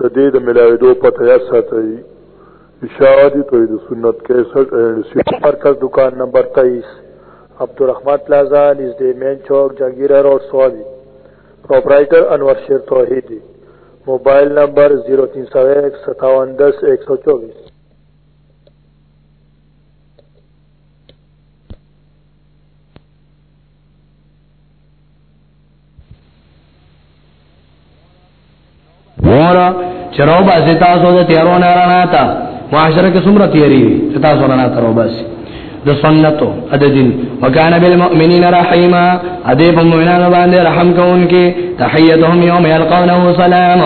د دې د ملاویدو پته یاد ساتئ اشاعتی توحید سنت 61 اینڈ سیټ مرکز دکان نمبر 23 عبدالرحمن پلازا نزد مین چوک جهانگیرا روډ سوابی پرپرایټر انور شیر توحیدی موبایل نمبر 03015710124 Thank you. وره چرو باسي تاسو د تیرو نه رانا تا معاشره کې څومره تیری چې تاسو رانا تر وباسي د سنتو د دین وکانه بالمؤمنین رحیما ادی په مؤمنانو باندې رحم کوونکې تحیتهم یوم یلقونه سلام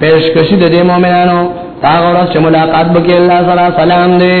پیشکشی د دې مؤمنانو هغه ورځ چې ملاقات وکړي الله سره سلام دی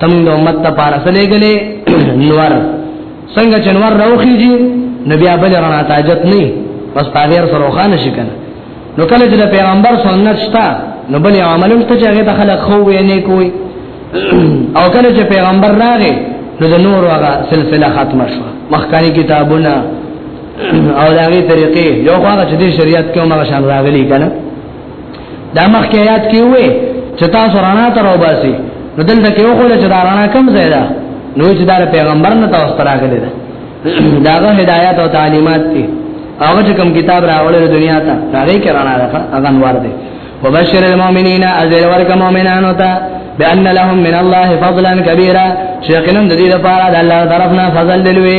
تم د امت ته پارسلې غلې نور څنګه چنور راوخیږي نبي ابل رڼا تاجت نه بس پاغیر سره خان شي کنه نو کله چې پیغمبر سنت شتا نو بل عمل ته چې هغه خلک خو وې نه کوي او کله چې پیغمبر راغی نو د نور هغه سلسله ختمه شو مخکاني کتابونه او داغي طریقې یو خواږه چې د شریعت کې عمر شان راغلي کنه دا مخکې آیات کې وې چې تاسو رڼا تر وباسي نو دلته کې وګوره چې دا رڼا کم ځای ده نو چې دا پیغمبر نه تاسو ته راغلی ده داغه هدایت او تعلیمات دي هغه چې کوم کتاب راوړل دنیا ته هغه کې رڼا ده هغه انوار دي وبشر المؤمنین ازل ورک مؤمنانو ته بان لهم من الله فضلا كبيرا شيخنا د دې لپاره د الله طرفنا فضل دلوي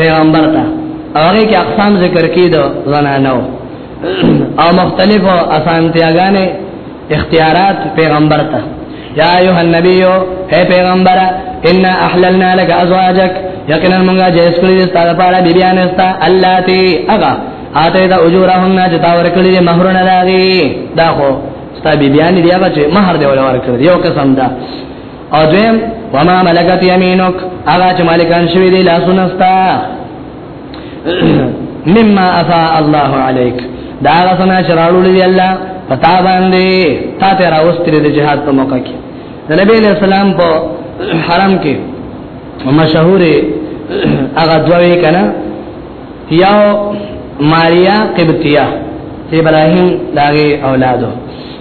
پیغمبر ته هغه کې اقسام ذکر کیدو زنانو او مختلفو اسانتیاګانې اختیارات پیغمبر ته یا ایها النبی اے پیغمبر ان احللنا لك ازواجك یقینا موږ جهیز کړی ستاسو لپاره بیبیان استا اللاتی اغا اته دا اجورهن چې تا ورکړي دي مہرونه داږي دا خو ستا بیبیان دی هغه چې مہر دی ولور کړی یو قسم دا او دویم وما ملکت یمینک هغه چې مالکان شوی دی لاسونه ستا مما افا الله علیک دا هغه سنا شرالو دی الله پتا باندې تا ته راوستری د جهاد په موقع کې نبی علیہ السلام په حرم کې مشهور هغه دوی کنا یو ماریا قبطیه ابراهیم داغه اولادو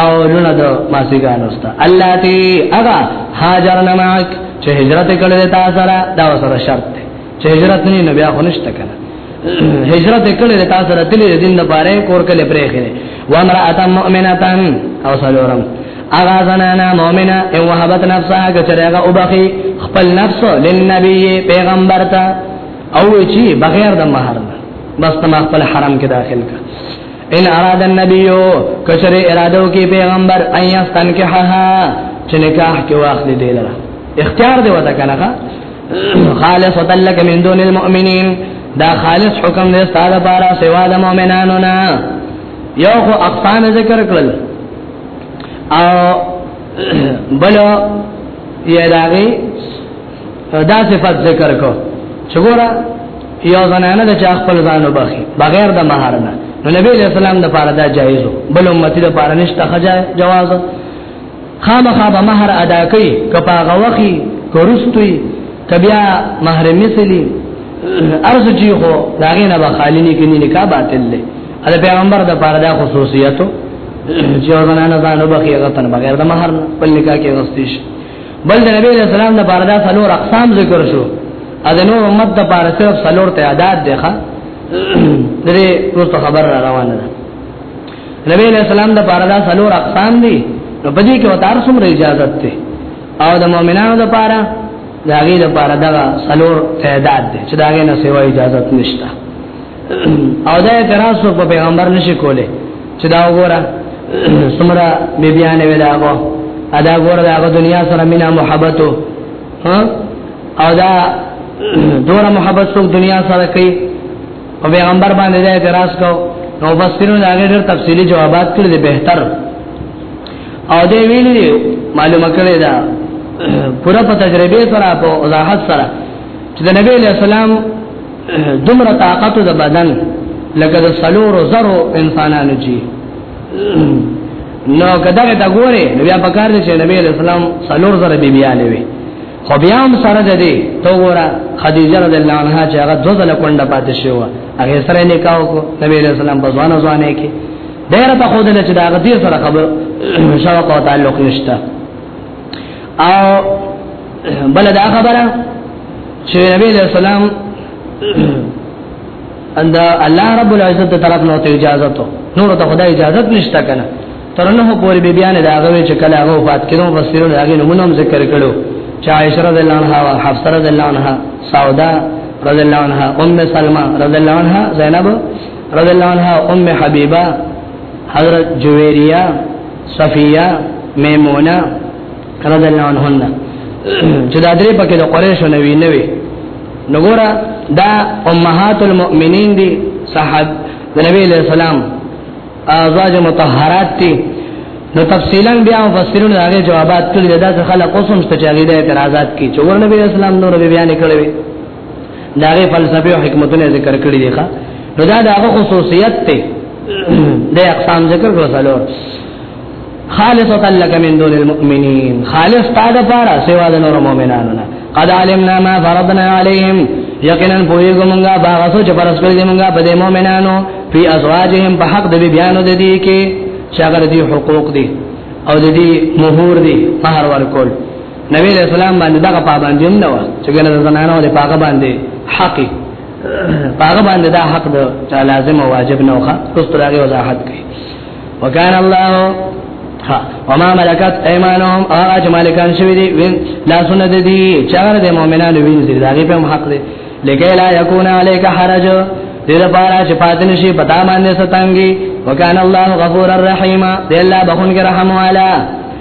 او لونه د ماسیګانو ستا الله تی اغا هاجر نماک چې هجرت کړل تا سره دا سره شرط دی چې هجرت نه نو بیا خنشت کنه هجرت کړل تا سره تل دین د باره کور کله پرې خره و امراه مؤمنه او سلورم اغا زنانا مومنه او وهبت نفسها کچرهغه او بخي خپل نفس للنبي پیغمبر ته او چی بغیر د مہر بس تم خپل حرم کې داخل کا ان اراد النبي کچره ارادو کې پیغمبر ايا تنکحها چې نکاح کې واخلې دی لره اختیار دی وته کنه خالص وتلک من دون المؤمنین دا خالص حکم دی ستاره بارا سوا د مؤمنانو نه یو خو اقسام ذکر کړل او بل یې داغي دا صفات ذکر کو چې ګوره یو زنانه د چا خپل ځان وبخي بغیر د مہر نه نو نبی علیہ السلام د پاره دا جایز بل امتی د پاره نشته خجا جواز خامخا به مہر ادا کوي کپا غوخي کورستوي کبیا مہر مثلی ارز جی خو داغه نه به خالی نه کینی نکاح باطل دی دا پیغمبر د پاره دا خصوصیتو چې ورنه نه ځان وبخي هغه تن بغیر د مہر په نکاح کې غستیش بل د نبی علیہ السلام د باردا سلور اقسام ذکر شو ا د نور امت د بار صرف سلور تعداد دی ښا درې پروت خبر را روانه ده نبی علیہ السلام د باردا سلور اقسام دي نو بدی کې وتار سم اجازه ته او د مؤمنانو د پاره دا غي د پاره دا سلور تعداد دي چې دا غي نه سیوا اجازه نشته او دا اعتراض په پیغمبر نشي کوله چې دا وګوره سمرا بی بیان ویلا هغه ادا ګوره دا دنیا سره مینا محبت ها او دا دور محبت څوک دنیا سره کوي او پیغمبر باندې دا اعتراض کو نو بس ترنو دا غیر تفصیلی جوابات کړی دی بهتر او دې ویلي معلومه کړی دا پورا په تجربه سره په وضاحت سره چې د نبی له سلام دومره طاقت د بدن لکه د سلور زرو انسانانو جی نو کداګه دا ګوره بیا پکار دي چې نبی اسلام سلور زره بی بیاله وي خو بیا هم سره ده دي تو ګوره خدیجه رضی الله عنها چې هغه دوه ځله کونډه پاتې شو هغه سره نکاح وکړ نبی اسلام په ځوانه ځوانه کې ډیره په خوده چې دا غدي سره خبر شوق او تعلق نشته او بل دا خبره چې نبی له سلام اند الله رب العزت طرف نو ته اجازه ته نور ته خدای اجازه نشته کنه ترنه پوری بی بیان دا غوي چې کله هغه وفات کړو بصیرو دا غي نمونه ذکر کړو چې عائشہ رضی الله عنها او حفصه رضی الله عنها سودا رضی الله عنها ام سلمہ رضی الله عنها زینب رضی الله عنها ام حبیبہ حضرت جویریہ صفیه میمونه رضی الله عنهن چې دا درې پکې د قریشو نه وی نه وی نو ګوره دا امهات المؤمنین دي صحاب د نبی له سلام ازواج مطهرات دي نو تفصیلا بیا مفسرون هغه جوابات کړي دا خلک اوسم ستچاغي د اعتراضات کی چې ورنبی اسلام نور بیان کړی دا غي فلسفي او حکمتونه ذکر کړی دی ښا نو دا دغه خصوصیت ته د اقسام ذکر کړو سلور خالصتا لك من دون المؤمنين خالص تا د پاره سوا د نور مؤمنانو نه قد علمنا ما فرضنا عليهم یقینا پویګو مونږه باغ سوچ پرس کړی دی مونږه په دې مؤمنانو په ازواجهم په حق د بیانو د دې کې شاګر دي حقوق دي او د دې مهور دي مہر ورکول نبی علیہ السلام باندې دغه پابندی هم نه و چې ګنه زنانه له پاګه باندې حق پاګه باندې دا حق د لازم او واجب نه وخه رسول الله وضاحت کوي وکانه الله ها وما ملکت ايمانهم هغه چې مالکان شوی دي وین لا سنت دي چاغره د مؤمنانو وین دي دا په حق دي لکه لا يكون عليك حرج دې لپاره چې پاتنه شي پتا باندې ستانګي وکانه الله غفور الرحیم دې الله بخون کې رحم والا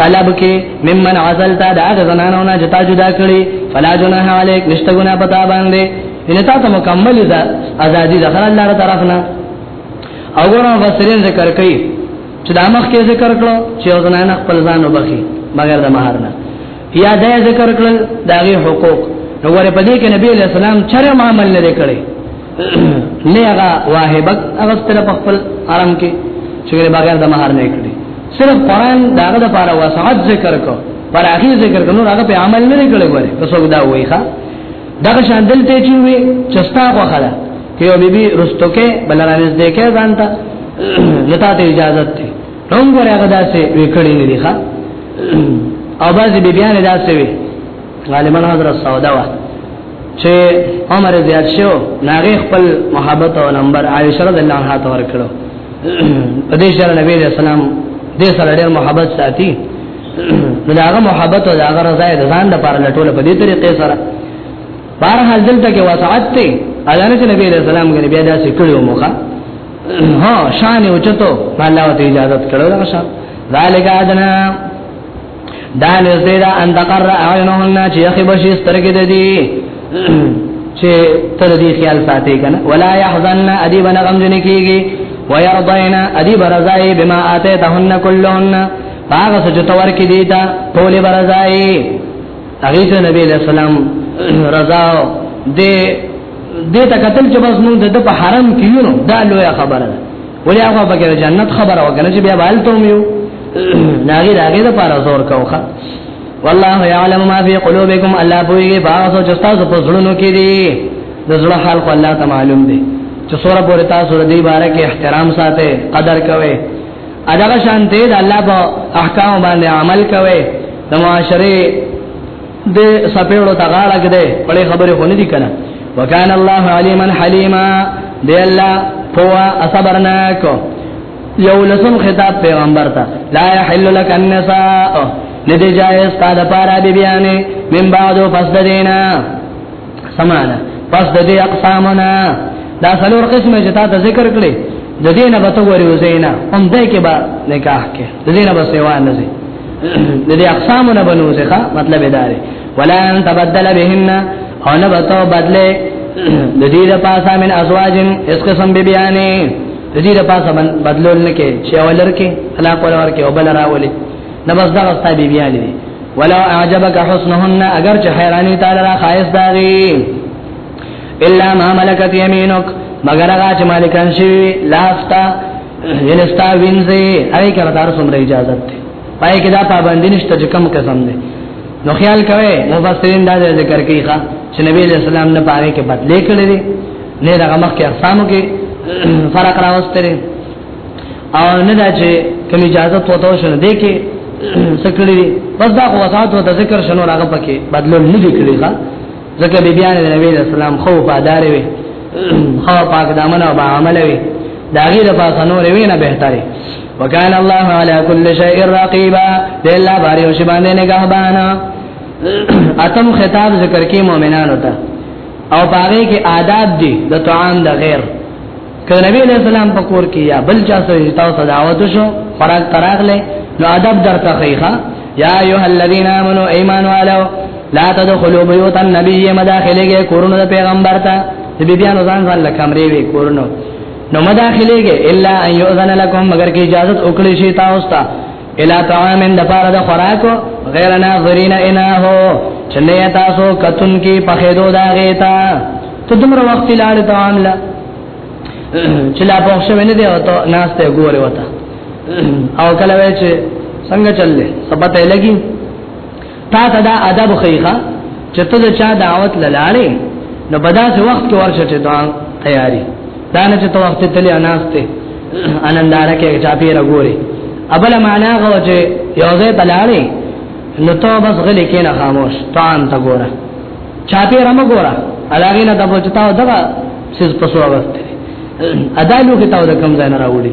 طلب کې ممن عزلتا دا د زنانو نه جتا جدا کړي فلا جناح علیک نشته ګنا پتا باندې ان تا ته مکمل ده ازادي ده الله تعالی طرفنا او ګورو وسرین ذکر کوي چې دا مخ کې ذکر کړو چې زنانه خپل ځان وبخي مګر د مہر نه یا دا ذکر کړل داغه حقوق نو ور په دې کې نبی علیہ السلام چر معامل نه کړي نه هغه واهبت هغه ستر په خپل آرام کې چې بغیر د مہر نه کړي صرف قران داغه د پاره وسعت ذکر کو پر اخی ذکر کنو هغه په عمل نه کړي وره رسول دا وایي ښا دا شان دلته چې وي چستا خو خلا کې یو بیبي رستوکه بلرانز دیکه ځانته لتا ته اجازه ته هم ګور هغه داسې وکړي نه دي ښا او بعضی بی بیان داسې وي غالبا حضرت سودا وا چې عمر زیات شو ناغه خپل محبت او نمبر عائشہ رضی الله عنها ته ورکړو په دې سره نبی رسول سلام دې سره ډېر محبت ساتي نو داغه محبت او داغه رضا د ځان د پاره لټول په دې طریقې سره بهر حال دلته کې وسعت ته اذان چې نبی رسول سلام غني بیا داسې کړو موخه ها شان او چتو الله ته اجازه کړو دا شان ذالک ادنا دا نزدې دا ان تقر اعینهن چې اخی بشي سترګې د دې چې تر دې خیال ساتي کنه ولا يحزن ادي بن غم جن کیږي ويرضين ادي برزای بما اتيتهن كلهن باغ سجت ور کې دي تا ټول برزای هغه نبی له سلام رضا دې دې ته قتل چې بس موږ د په حرم کې یو نو دا لوی خبره ده ولې هغه به کې جنت خبره وکړه چې بیا بالته مې یو ناګي راګي د پاره زور کوخه والله يعلم ما في قلوبكم الله پويږي باغ او جستا په زړونو کې دي د زړه حال خو الله ته معلوم دي چې سوره پورې تاسو د دې باره کې احترام ساتي قدر کوي اداګه شانته د الله په احکام باندې عمل کوي د معاشره د سپېړو ته غاړه کړي بلې خبره خو نه دي کنه وکانه الله علیما حلیما دی الله فوا اصبرناک یو لسم خطاب پیغمبر ته لا يحل لك النساء ندی جائز تا د پارا بی بیانې من بعدو پس دینا سمانه پس د دې اقسامنا دا څلور قسمه چې تا ته ذکر کړې د دې نه به تو وری وزینا هم دې کې به نکاح کې د دې نه به سیوا نه زی د دې اقسامنا بنو ځخه مطلب دا دی ولا ان تبدل بهن او نه به تو بدله د دې د پاسه من ازواجن اس قسم به بیانې د دې د پاسه بدلول نه کې چې اولر کې طلاق ولور کې او بل راولي نه بس دا غستا بی بیان دي ولو اعجبك حسنهن اگر چې حیرانی تعالی را خایس داغي الا ما ملکت یمینک مگر هغه چې مالکان شي لاستا ولستا وینځي هغه کړه دار سمره اجازه ده پای کې دا پابندی نشته چې کم قسم ده نو خیال کوي مفسرین دا ذکر کوي ښا چې نبی علیہ السلام نه پاره کې بدلې کړې دي نه دا مخ کې اقسامو کې فرق راوستره او نه دا چې کوم اجازه تو ته شنه دی کې سکړی دی بس دا خو وسات او ذکر شنو راغه پکې بدلون نه دی کړی ښا ځکه بی بیان نبی اسلام خو پادار وي خو پاک دامن او عمل وي دا غي د پاسه نور وي نه بهتري وکال الله علی کل شیء رقیبا دلا باری او شبانه نگهبان اتم خطاب ذکر کې مؤمنانو ته او باغې کې آداب دي د طعام د غیر که نبی علیہ السلام په کور کې یا بل چا سره تاسو دعوت شو خوراک تراغله نو ادب درته خیخه یا ایها الذین آمنو ایمان والو لا تدخلوا بیوت النبی مداخلګه کورونو د پیغمبر ته د بیبیانو ځان ځان له کمرې وی کورونو نو مداخلګه الا ان یؤذن لكم مگر کې اجازه وکړي شي تاسو ته الا طعام د پاره د خوراکو غیر ناظرین انه چنه تاسو کتون کی په خېدو دا غیتا ته دومره وخت لاړ ته عامله چې لا په ښه ونه دی او ته ناس ته ګوره وتا او کله وای چې څنګه چللې سبته لګي تا ته دا ادب خیخه چې ته د چا دعوت لاله نو په داسې وخت کې ورشه چې دا تیاری دا نه چې ته وخت ته لې اناسته اننداره کې چا پیره ګوري ابل معنا غو چې یو ځای تلاړې نو ته بس غلې کې نه خاموش تان تا ګوره چا پیره م ګوره علاوه نه د بچتاو دغه سیس پسو وخت ادا لوګي تاو د کم ځای نه راوړي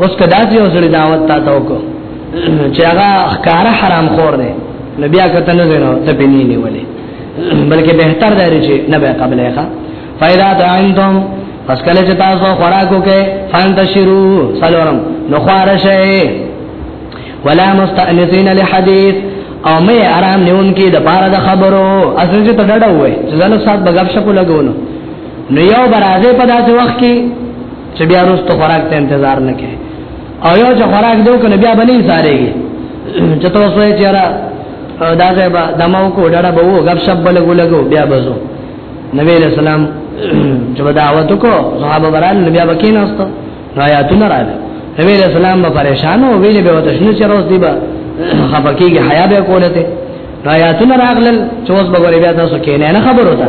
اوس کدا چې یو سړي دعوت تا ته وکړو چې هغه ښکار حرام خور دی نو بیا کته نه زینو ته پینې نیولې بلکې به تر دی چې نه به قبلې ښا فائدہ تعینتم پس کله چې تاسو خوراکو کې فانتشرو سلام نو خارشه ولا مستأنسین لحدیث او مې آرام نیون کې د پاره د خبرو اصل چې تډړه وې چې زلو سات بغب شپو لګونو نو یو برازه په داسې وخت کې چې بیا وروسته خوراک ته انتظار نه کوي او یو چې خوراک دیو کنه بیا بنې ساريږي چې تاسو یې چیرې دا ځای به دمو کو ډډه به وو غب شپ بل ګلګو بیا بزو نبی رسول الله چې دعوت کو صحابه بران نبی وکین است آیاتونه راځي نبی رسول الله پریشان او ویلې به وتشنه چې روز دی به خپکیږي حیا به کوله ته آیاتونه راغلل چې اوس به غوړي بیا تاسو کې نه خبر وته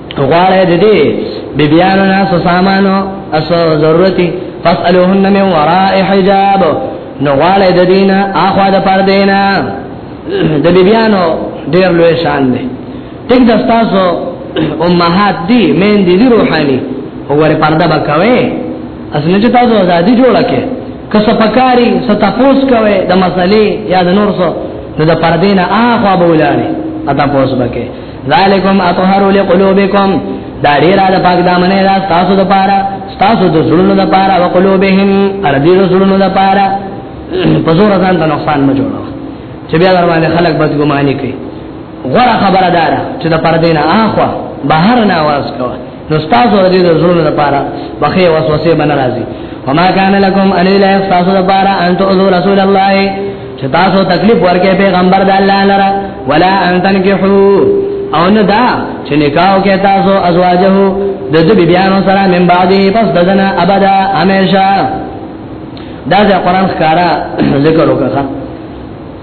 غواړی د دې بیبیانو نه سو سامانو اسو ضرورتي فاسالوهن من وراء حجاب نو غواړی د دینه اخوا د پر دینه د بیبیانو ډیر لوی شان دی ټیک د تاسو امهات دی مین دی, دی روحانی وګوره پرده بکوي اسنه چې تاسو ازادي جوړه کې کس پکاري ستاپوس کوي د مسلې یا د نور څه نو د پردې نه اخوا بولاړي اتا پوس بکې ذالکم اطهر لقلوبکم دا ډیره د پاک دامنه دا تاسو د پاره تاسو د زړونو د پاره او قلوبهم ار دې زړونو د پاره په زور ځان ته نقصان نه جوړو چې بیا در باندې خلک بد ګماني کوي غره خبره دارا چې د پردې نه اخوا بهر نه आवाज کوي نو تاسو د دې زړونو لپاره بخې وسوسه بن راځي وما كان لكم ان لا يستاسو لپاره ان تؤذوا رسول الله چې تاسو تکلیف ورکې پیغمبر د الله لره ولا ان تنكحوا او نه دا چې نکاح کې تاسو ازواجه د دې بیانو سره من بعدي پس دزنه ابدا همیشه دا د قران ښکارا ذکر وکړه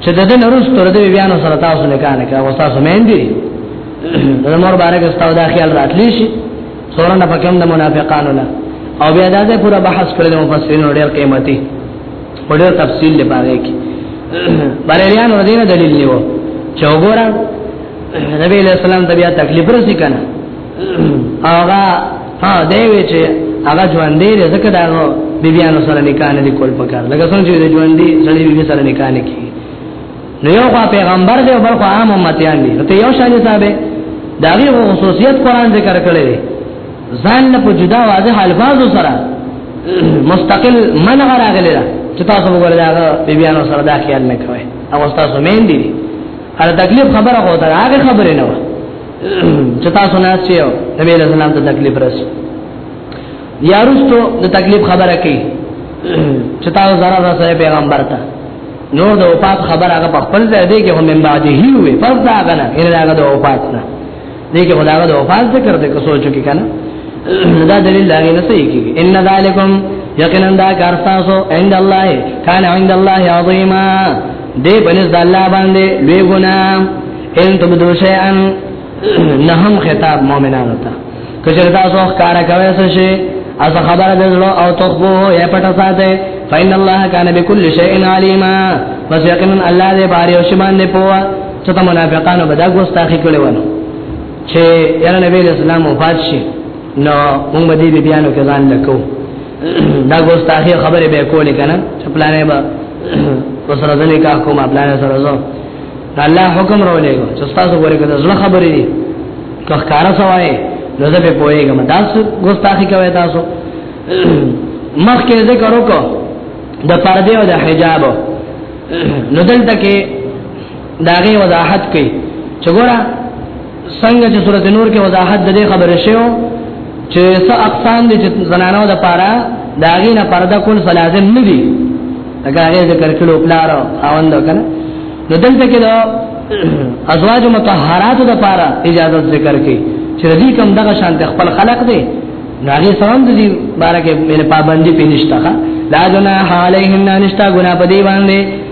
چې د دین روز تر دې بیان سره تاسو نه کانه کا او تاسو مې اندي د مور بارک استاو دا خیال راتلی شي سورنه پکم د منافقانو نه او بیا دا ځای پورا بحث کړل مفسرین ډېر قیمتي ډېر تفصیل دی پاره کې بریلیان ور دینه دلیل نیو چې وګوره نبی له سلام د بیا تکلیف رسې کنه هغه ها دی وی چې هغه ژوند دی ځکه دا نو بیبیانو سره نکاح نه دی کول پکار لکه څنګه چې ژوند دی سړی بیبي سره نکاح نه کوي نو یو خوا پیغمبر دی او بل خوا عام امتیان دي ته یو شان صاحب دا غي خصوصیت قران ذکر کړی دی ځان له په جدا واضح الفاظ سره مستقل من غراغلی دا چې تاسو وګورئ دا بیبیانو سره دا خیال نه کوي او تاسو مين دي هر تکلیف خبره هو دا هغه خبره نه و چې تاسو نه سیو نبی رسول الله ته تکلیف رس یارستو د تکلیف خبره کوي چې تاسو زرا رسول پیغمبر ته نور د وفات خبر هغه په خپل ځای دی کې هم بعد هی وي پس دا غنه ان هغه د وفات نه دې کې خدای د وفات ذکر دې کو سوچو کې کنه دا دلیل دا نه صحیح کیږي ان ذالکم یقینا دا کار تاسو عند الله کان عند الله عظیما دې بنز د الله باندې لوی ګنا ان تم دو شیئا نهم خطاب مؤمنانو ته کچر تاسو کار کوي څه شي از خبر د زړه او تخبو یا پټه ساته فین الله کان بكل شیء علیما پس یقینا الله دې باري او شمان نه پوهه ته د منافقانو به دا ګوستاخی کړي ونه چې یاره نبی اسلام وفات شي نو موږ به دې بیانو کې ځان لکو دا ګوستاخی خبره به کولې کنه چې پلانې به وسره ځلې کا کومه پلانې سره زو الله حکم راولېګو چې تاسو غوړې کړه زړه خبرې دي که ښکارا سوای نو زه په پوهېږم دا ګوستاخی کوي تاسو مخکې ذکر وکړو د پردې او د حجاب نو دلته کې دا غي وضاحت کوي چې ګوره څنګه چې سورته نور کې وضاحت د دې خبرې شو چې څه اقسام دي چې زنانو د پاره دا غي نه پرده کول لازم نه دي هغه هغه ذکر کړو پلار اوند کنه نو دلته کې دا ازواج مطهرات د پاره اجازه ذکر کوي چې دې کوم دغه شان خپل خلق دي ناغي سلام د دې بارکه مې پابندي پینشتہ لا جنا علیهن نشتا ګنا پدی باندې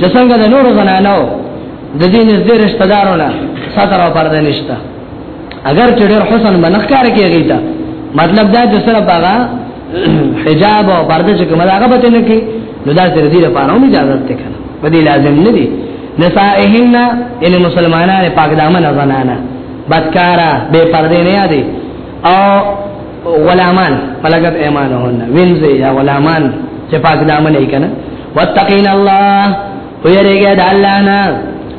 چې څنګه د نورو زنانو د دې نږدې رشتہ دارونه ستر او پرده نشته اگر چې ډېر حسن بنخکار کېږي تا مطلب دا چې سره باغا حجاب او پرده چې کومه هغه به نه کې نو دا تر دې لپاره هم اجازه ته کنه بدی لازم نه دي نسائهن ان مسلمانان پاک دامن زنانه بدکارا بے پردې نه یادي او غلامان فلقد ايمانهن وینځي یا غلامان چې پاک دامن یې کنه واتقین الله ويرګه د الله نه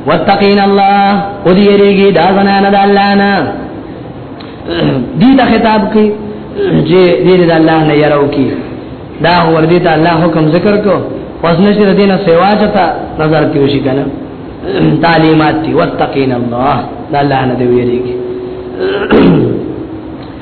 واتقین الله او دې یریږي دا زنان د الله نه دې ته خطاب کی چې دې د الله نه یراو کی دا ور دې ته الله حکم ذکر کو پس نشي د دینه سیوا چتا نظر کیو شي کنه تعلیمات دی واتقین الله د الله نه دې ویریږي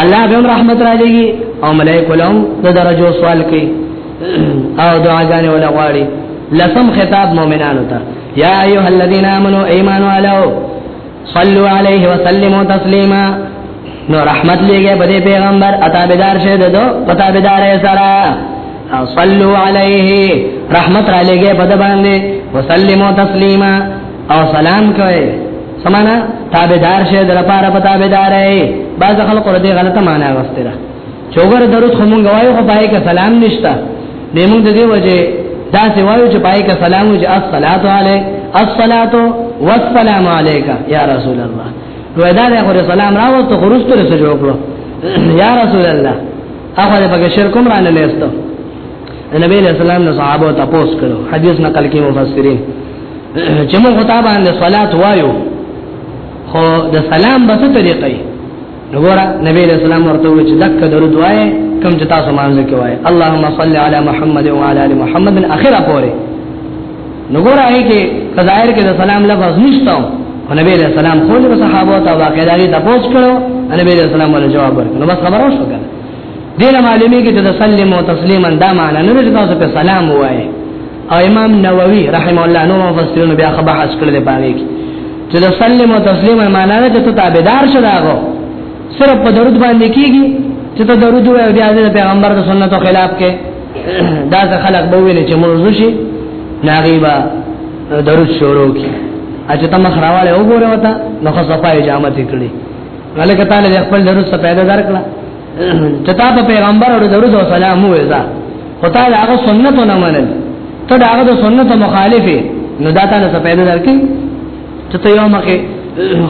الله به رحمت را لګي او ملائکه لهم د درجو سوال کوي او دعاګانې ولا غواړي لسم خطاب مؤمنانو ته یا ایه الذین آمنو ایمانو علیه صلو علیه وسلموا تسلیما نو رحمت لګي په دې پیغمبر اتابدار شه ددو پتابدار یې سره صلو علیه رحمت را لګي په دباندې وسلموا تسلیما او سلام کوي سمانا تابعدار شه در پاره پتا بيدار اي بعض خلق ور دي غلطه معنا غوسته ده چوغر درود خو مونږ وایو خو پای کا سلام نشتا نیمون د دې وجه دا سی وایو چې پای کا سلام وجه الصلات علی الصلات والسلام علیک یا رسول الله نو دا له خو سلام راو ته خرست رسو جوړو یا رسول الله اخو دې پکې شرکم را نه لېستو نبی علیہ السلام نو صحابه تپوس کړو حدیث نقل کې مفسرین چې موږ خطا باندې صلات وایو خو د سلام به څه طریقې وګوره نبی علیہ السلام ورته وی چې دک درود وای کوم چې تاسو مانځ کې وای اللهم صل علی محمد و علی ال محمد من اخره پوره وګوره هغه کې ظاهر کې د سلام لفظ نشته او نبی علیہ السلام خو له صحابه او تابعین دا پوسټ کړو نبی علیہ السلام ول جواب ورکړ نو بس خبرو شو کنه دې له معلومي کې چې تسلیم او تسلیما دا معنی نه لري تاسو په سلام وایي او امام نووي رحم الله نو مفسرین بیا خبر حس کړل پاره کې چې تسلیم او تسلیما معنی نه چې ته تابعدار شې داغو صرف په درود باندې کیږي چې ته درود وایي بیا د پیغمبر د سنتو خلاف کې دا ځکه خلک به ویل چې موضوع شي ناغيبا درود شروع کی اچھا تم خراواله وګوره وتا نو خصفای جامه تکړي ملک تعالی د خپل درس په پیدا درکړه چتا په پیغمبر او درس او سلام وېزا خدای تعالی هغه سنت نه منل ته دا هغه سنت مخالفه نو دا تعالی څه پیدا درکې چې ته یو مخه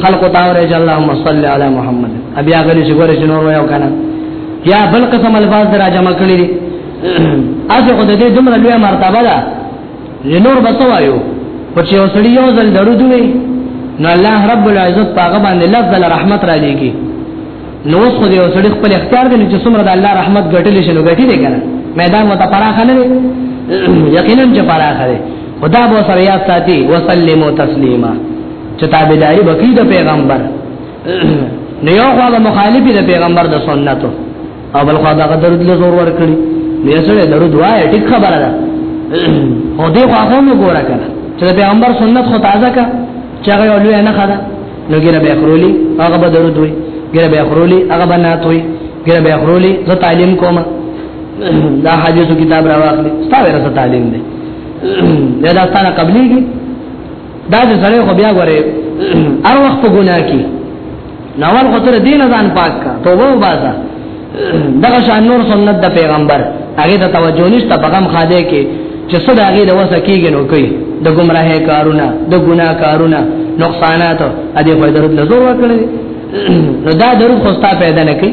خلق تعالی رج اللهم صل علی محمد ابیا غلی چې ګورې چې نور وایو کنه یا بل قسم الفاظ درا جمع کړی اځه خدای دې دومره لوی مرتبه ده نور بسوایو خو چې وسړي یو ځل درود وي نو الله رب العزت پاغه باندې لفظ رحمت را لېږي نو اوس خو دې وسړي خپل اختیار دی چې څومره د الله رحمت ګټلې شنو ګټي دی کنه میدان وته پراخه نه دی یقینا چې پراخه دی خدا به سره یاد ساتي وسلم تسلیما چې تابعداري وکړي د پیغمبر نو یو خو مخالفي د پیغمبر د سنتو او بل خو دا درود له زور ور کړی نو یسره درود وای ټیک خبره ده او دې خو هغه نو ګوره کنه چې پیغمبر سنت خو تازه کا چې هغه ولوی نه خدا نو ګره به خرولی هغه به درود وای ګره به خرولی هغه به نه توي ګره به خرولی زه تعلیم کوم دا حدیثو کتاب راوخلی ستاسو تعلیم دی دا ستانه قبليږي دا چې سړی خو بیا غره هر وخت په ګناه کې نوال خو تر دین ځان پاک کا توبه وباسه دغه شان نور سنت د پیغمبر هغه ته توجه نشته پیغام خاده کې چې صدا هغه د وسه کېږي نو کوي د گمراهه کارونه د ګناه کارونه نقصانات ا دې په درد لزور وکړي نو دا درو خوستا پیدا نه کوي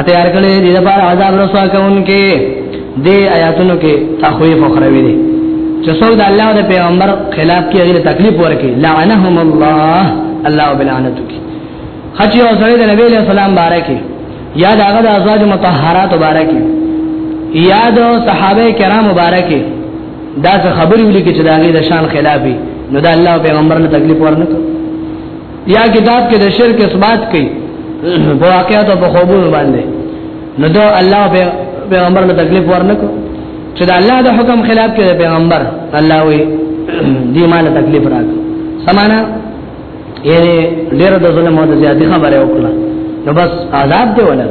اتیار کړي دې لپاره عذاب رسوا کوونکې دې آیاتونو کې تخویف اخروی دي چې څوک د الله او د پیغمبر خلاف کې هغه تکلیف ورکړي لعنهم الله الله بلعنت کی خچي او سره د نبی له سلام بارکه یا د هغه د ازواج مطهرات مبارکه یا د صحابه کرام مبارکه دا څه خبرې ولي کې چې دا غي د شان خلافي نو د الله پیغمبر له تکلیف ورنکړي یا کتاب کې د شرک اثبات کوي په واقعاتو په خوبونو باندې نو دا الله به پیغمبر له تکلیف ورنکو چې دا الله د حکم خلاف کې پیغمبر الله وي دی مال تکلیف راک سمانا یې ډېر د ظلم او د زیاتې خبره وکړه نو بس عذاب دی ولر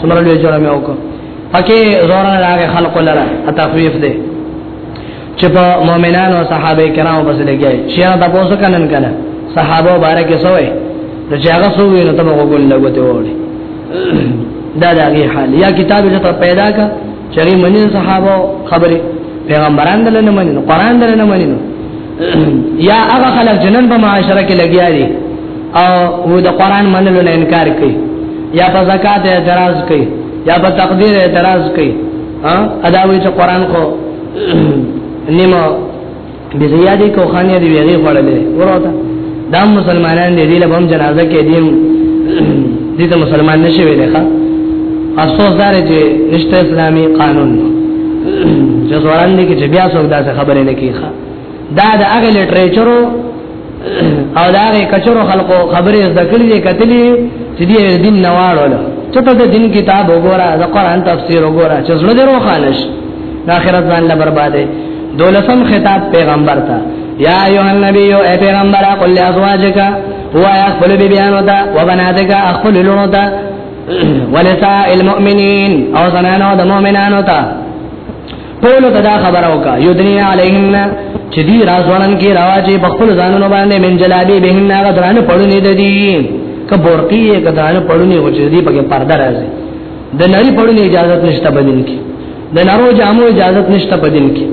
سمره لوی جرم یو کو پکې زور نه راغی خلق لره تخفیف دی چې په مؤمنانو صحابه کرامو پسې لګیای شي نه تاسو کنن کنه صحابه مبارک سوې نو چې هغه سوې نو تبغه ګل لګوته وړي دا دغه حال یا کتاب چې پیدا کا چری منی صحابه خبره پیغمبران دل نه منی قرآن دل نه منی یا هغه خلک جنن په معاشره کې لګیا دي او و د قرآن منلو نه انکار کوي یا په زکات اعتراض کوي یا په تقدیر اعتراض کوي ها ادا وی چې قرآن کو نیمه به زیادې کوخانې دی ویغي خړلې وروته دا مسلمانان دې دې لبم جنازه کې دې دې ته مسلمان نشي ویلې ښا افسوس دار چې نشته اسلامي قانون چې ځوان دي کې بیا څوک دا خبره نه کوي ښا دا د هغه لټریچرو او دا غي کچرو خلقو خبرې زده کړې دي کتلې چې دې دین نه واړول چې ته د دین کتاب وګوره د قران تفسیر وګوره چې زړه دې روخانش د آخرت ځان لا بربادې دولسم خطاب پیغمبر ته یا ایه النبی او پیغمبر قل ازواجک هو اخبل بیان وتا وبناتک اخبل لونتا ولساء المؤمنین او زنانو د مؤمنانو ته ټول ته دا خبر او کا یدنی علیهن چې دی راځوانن کې راواجه بخل ځانونو باندې من جلابی بهن هغه درانه پړونی د دی کبورتی یې کدانه پړونی و چې دی پکې پرده راځي د نری پړونی اجازه نشته بدل کې د نرو جامو اجازه نشته بدل کې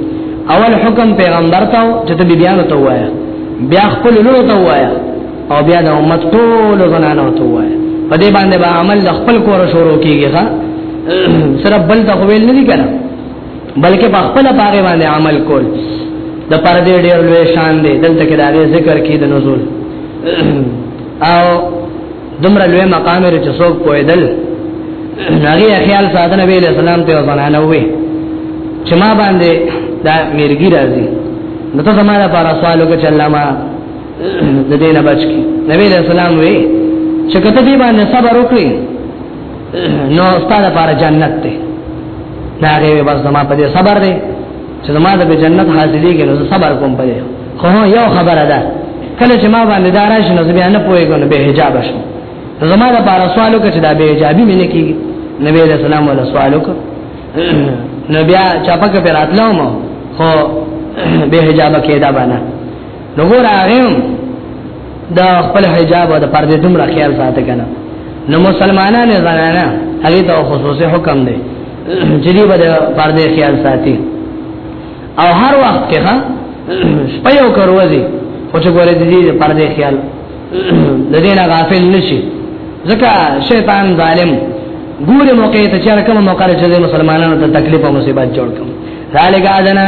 اول حکم پیغمبر ته چې ته بیان ته وایا بیا خپل لور ته وایا او بیا د امت ټول زنانو ته وای په دې باندې به عمل د خپل کور شروع کیږي ښا سره بل ته ویل نه دي کنه بلکې په خپل پاره باندې عمل کول د پردې ډېر لوی شان دی دلته کې دا ذکر کې د نزول او دومره لوی مقام لري چې څوک پوهیدل هغه خیال ساده نبی له سلام ته وزنانه وي چې ما باندې دا میرګی راځي نو ته زماره پر سوالو کې چې الله ما د دې نه بچ کی نبی علیہ السلام وی چې کته دې باندې صبر وکړي نو ستاسو لپاره جنت ده دا غي بس زما په دې صبر دی چې زما د جنت حاصلېږي نو صبر کوم په دې خو یو خبره ده کله چې ما باندې دارا شنو زه بیا نه پوهیږم به حجاب شم زما د بار سوالو کې چې دا به حجابي مې نه کیږي نبی علیہ السلام ولا سوالو کو نبی چا پکې راتلوم خو به حجاب کې دا باندې نو ګور هغه د خپل حجاب او د پردې دومره خیال ساته کنه نو مسلمانانه زنانه هغه ته خصوصي حکم دی چې دی به پردې خیال ساتي او هر وخت کې ها سپیو کروزی او چې ګوره دې پردې خیال د دې نه غافل نشي ځکه شیطان ظالم ګوره موقع ته چې کوم موقع چې مسلمانانو ته تکلیف او مصیبت جوړ کړي ذالک اذنا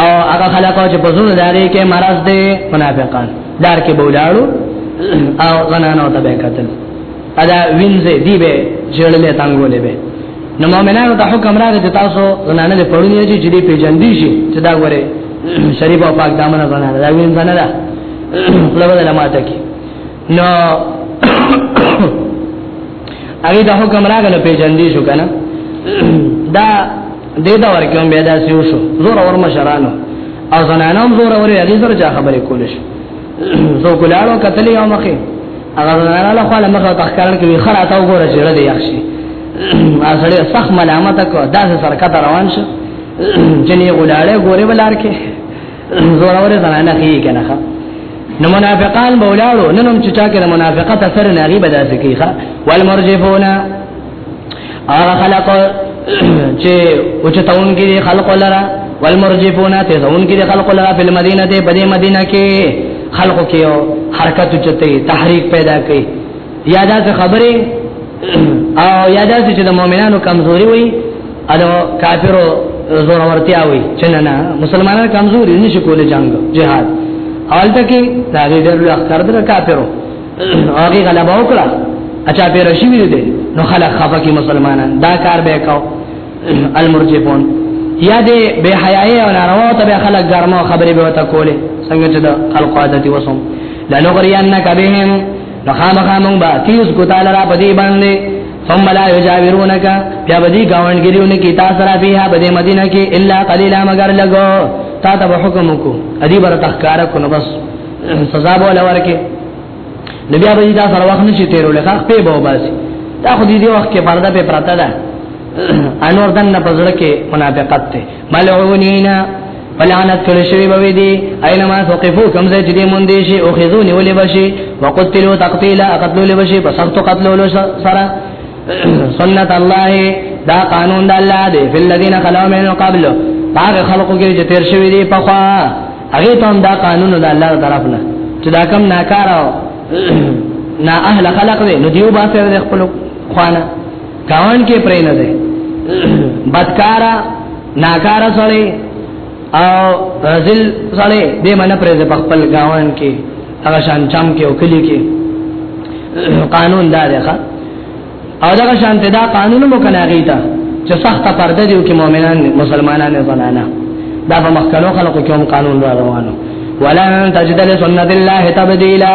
او هغه خلکو چې په زړه داري کې مرز دي منافقان دار کې بولاړو او غنانو ته به قتل ادا وینځي دی به جړلې تنګولې به نو مؤمنانو ته حکم راغی چې تاسو غنانه له پړونی چې جدي پیجندې شي چې دا غره شریف او پاک دامن غنانه دا وینځنه ده خپل بدل ماته کې نو هغه د حکم راغله په جن دي شو کنه دا دې دا ورکوم بیا دا سیو شو زور اور مشرانو او زنانوم زور اور یې زره چا خبرې کولې شو زو ګلالو کتلې او مخې هغه زنانه له خپل مخه تخکرل کوي خره تا وګوره چې ردی یخشي اسړې صح ملامت کو دا سرکته روان شو جنې ګلاله ګوري بلار کې زورور زنانه کی کنه نو منافقان بولاړو نن هم چې چا کې منافقت اثر نه غي بدا سکیخه والمرجفون هغه خلق چې او چې تاون کې خلق لرا والمرجفون ته تاون کې خلق لرا په مدینه ته په مدینه کې خلق کې حرکت چته تحریک پیدا کوي یادا خبره او یادا چې د مؤمنانو کمزوري وي الو کافرو زور ورتیا وي چې نه نه مسلمانان کمزوري نشي کولای جنگ جهاد حالته کې دا دې ډېر لوی اختر در کافرو هغه غلبه وکړه اچھا پیر شي ویل دي نو خلک خفه کې مسلمانان دا کار به کاو المرجفون یا دې به حیاي او ناروا ته به خلک ګرمو خبرې به وتا کولې څنګه چې د خلق عادت وسوم لنغرينك بهم نخامخا مونږ با تیوز کو تعالی را پدی باندې ثم لا یجاورونک بیا بدی گاونګریو نه کی تاسو را بیا بدی مدینه کی الا قلیلا مگر لګو تا ته حکم کو ادی بر تخکار کو نو بس سزا بوله ورکه نبی ابو دا سره وخت نشي تیرول ښه په بو بس دا خو دې وخت کې پرده په پرته ده انور دن په زړه کې منافقت ته ملعونین فلعنت کړي شوی به وي دي اينما ثقفو کوم ځای چې دې مونږ دي شي او خذو نیولې بشي وقتلوا تقتيلا قتلوا بشي په سخت قتلولو سره سنت الله دا قانون د الله دی فی الذین خلو من قبل هغه خلقو کې چې تیر شوی دي په خوا هغه ته دا قانون د الله طرف نه چې دا کم ناکاره نا اهل خلق دی نو دیو باسه د خپل خوانه تاوان کې پرې نه ده بدکارا ناکارا سړی او رزل سړی دې منه پرې په خپل گاوان کې هغه شان چم کې او کلی کې قانون دا دی ښا او دا شان ته دا قانون مو کنه غیتا چې سخت پرده دی کې مؤمنان مسلمانان زنانا دا په مخکلو خلکو کې هم قانون روانو ولن تجد لسنت الله تبديلا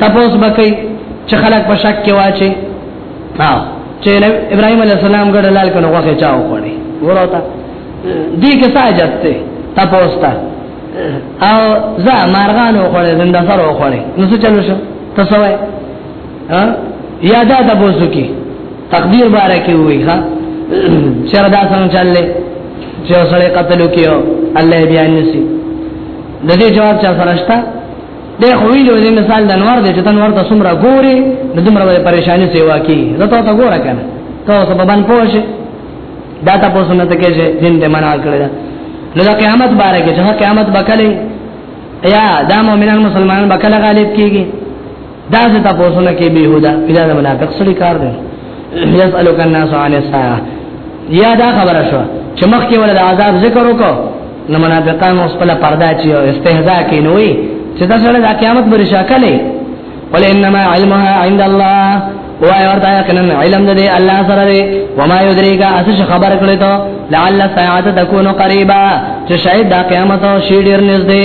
تپوس بکې چې خلک په شک کې واچي ها چې ابراهيم عليه السلام ګډه لال کنه وخه چاو کړي ورته دې کې ساجت ته تپوس تا او زه مارغان وخړې زنده سره وخړې نو څه چلو شو تاسو وای ها یادا تپوس کی تقدیر باره کې وای ها چر دا څنګه چللې چې اوسړې قتل وکيو الله بیا نسی د دې جواب چا سره شته د خویل د مثال د انوار د چې تنور ته سمره ګوري د دومره به پریشانی سیوا کی زه ته ته ګوره کنه ته سببن پوښ دا تاسو نه ته کې چې دین دې منع کړل نو د قیامت باره کې چې قیامت بکلې یا دا مؤمنان مسلمانان بکله غالب کیږي دا څه تاسو نه کې بيهودا پیدا منافق سړي کار دی یسالک الناس عن الساعه یا دا خبره شو چې مخکې ول د عذاب ذکر وکړو نو منافقان اوس په پردا چې استهزاء کینوي چې دا سره د قیامت بری شکلې ول انما علمها عند الله وای ورته کنن علم دې الله سره دې وما یدریک اسش خبر کړی ته لعل ساعت تكون قریبا چې شاید دا قیامت شي ډیر نږدې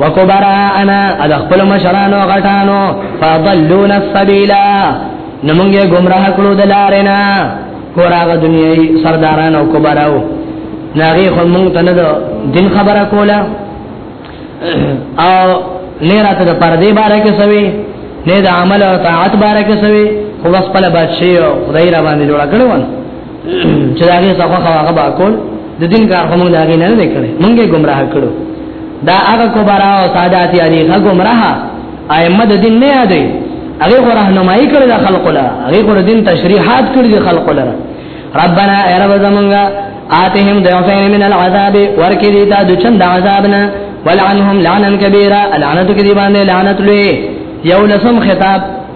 وکبرا انا اذ خپل مشرانو غټانو فضلون السبيل نمونږه گمراه کړو د لارې نه کوراغه دنیا سرداران او کبراو ناغي خو مونږ ته نه دین خبره کوله او نه راته د پردې باره کې سوي نه د عمل او طاعت باره کې سوي خو بس په لبا شي او خدای را باندې جوړ کړو چې دا هغه څه خو هغه با کول د دین کار هم دا غي نه نه کړي مونږه گمراه کړو دا هغه کبرا او سادات یاري هغه گمراه ائمه د دین نه یادې هغه غو راهنمایي کړی د خلق له هغه غو دین تشریحات کړی د خلق له ربنا ای رب زمونږه آتهم ضعفین من العذاب ورکی دیتا دچند عذابنا ولعنهم لعنا کبیرا لعنت کی دی باندې لعنت لوی یو لسم خطاب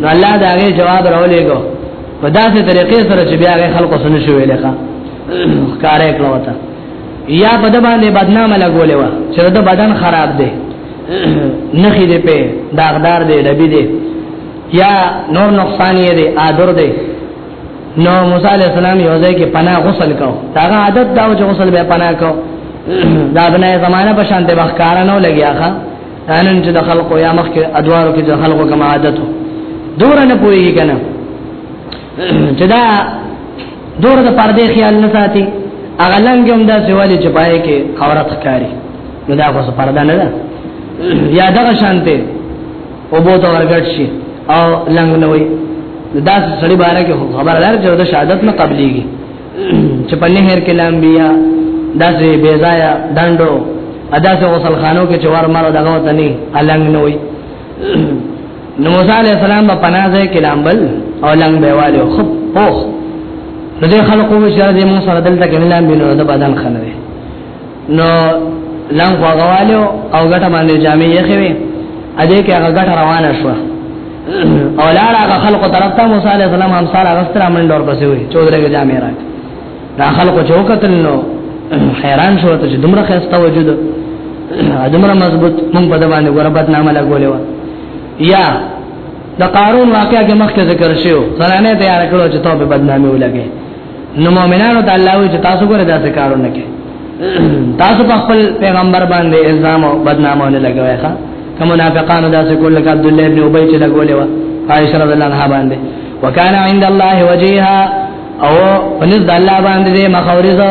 نو الله دا غي جواب راولېګو په داسې طریقې سره چې بیا غي خلکو سن شو ویلخه کارې کړو تا یا په د باندې بدنامه لګولې و چې د بدن خراب دی نخې دې په داغدار دی لبي دی یا نور نقصان یې دی آدر دی نو موسی علی السلام یو ځای کې پناه غسل کو داغه عادت دا چې غسل به پناه کو دا بنه زمانہ په شان ته بخکارانو لګیا ښا انن چې د خلکو یا مخ کې ادوارو کې د خلکو کوم عادتو دور نه پويږي کنه چې دا دور د پردې خیال نه ساتي هغه لنګ هم دا سوالي چې پای کې عورت ښکاری نو دا خو پرده نه ده یا دغه شانته او بو ته ورګټ شي او لنګ نه وي دا سړي باره کې خبردار چې د شهادت نه قبليږي چې په نهر کې لامبیا داسې بیزایا دندو ادا سه غسل خانو کې چوار مارو دغه وته نه النګ نه وي نو موسی علی السلام په پنازه کې لامبل او لنګ به والي خو پوخ نو دې خلقو مشره دې مو سره دلته کې ملام بینو د بدن خنره نو لنګ غوغوالو او ګټه باندې جامې یې خوي ا دې کې هغه ګټه روانه شو او لار هغه خلق طرف ته موسی عليه السلام هم سره غستر امن دور پسې وي چودره کې جامې راک دا خلق چوکتل نو حیران شو ته چې دومره خسته وجود دومره مضبوط مونږ په دې باندې غربت نامه لګولې و یا د قارون واقعا کې مخکې ذکر شوی ځلانه تیار کړو چې توبه بدنامي ولګي نو مؤمنانو ته الله وی چې تاسو ګره داسې کارونه کوي تاسو په خپل پیغمبر باندې الزام او بدنامونه لګوي ښا کوم منافقانو داسې کول لکه عبد الله ابن ابي چې لګولې و عائشه رضی الله عنها باندې وکانا عند الله وجيها او پنځ د الله باندې مخاورزه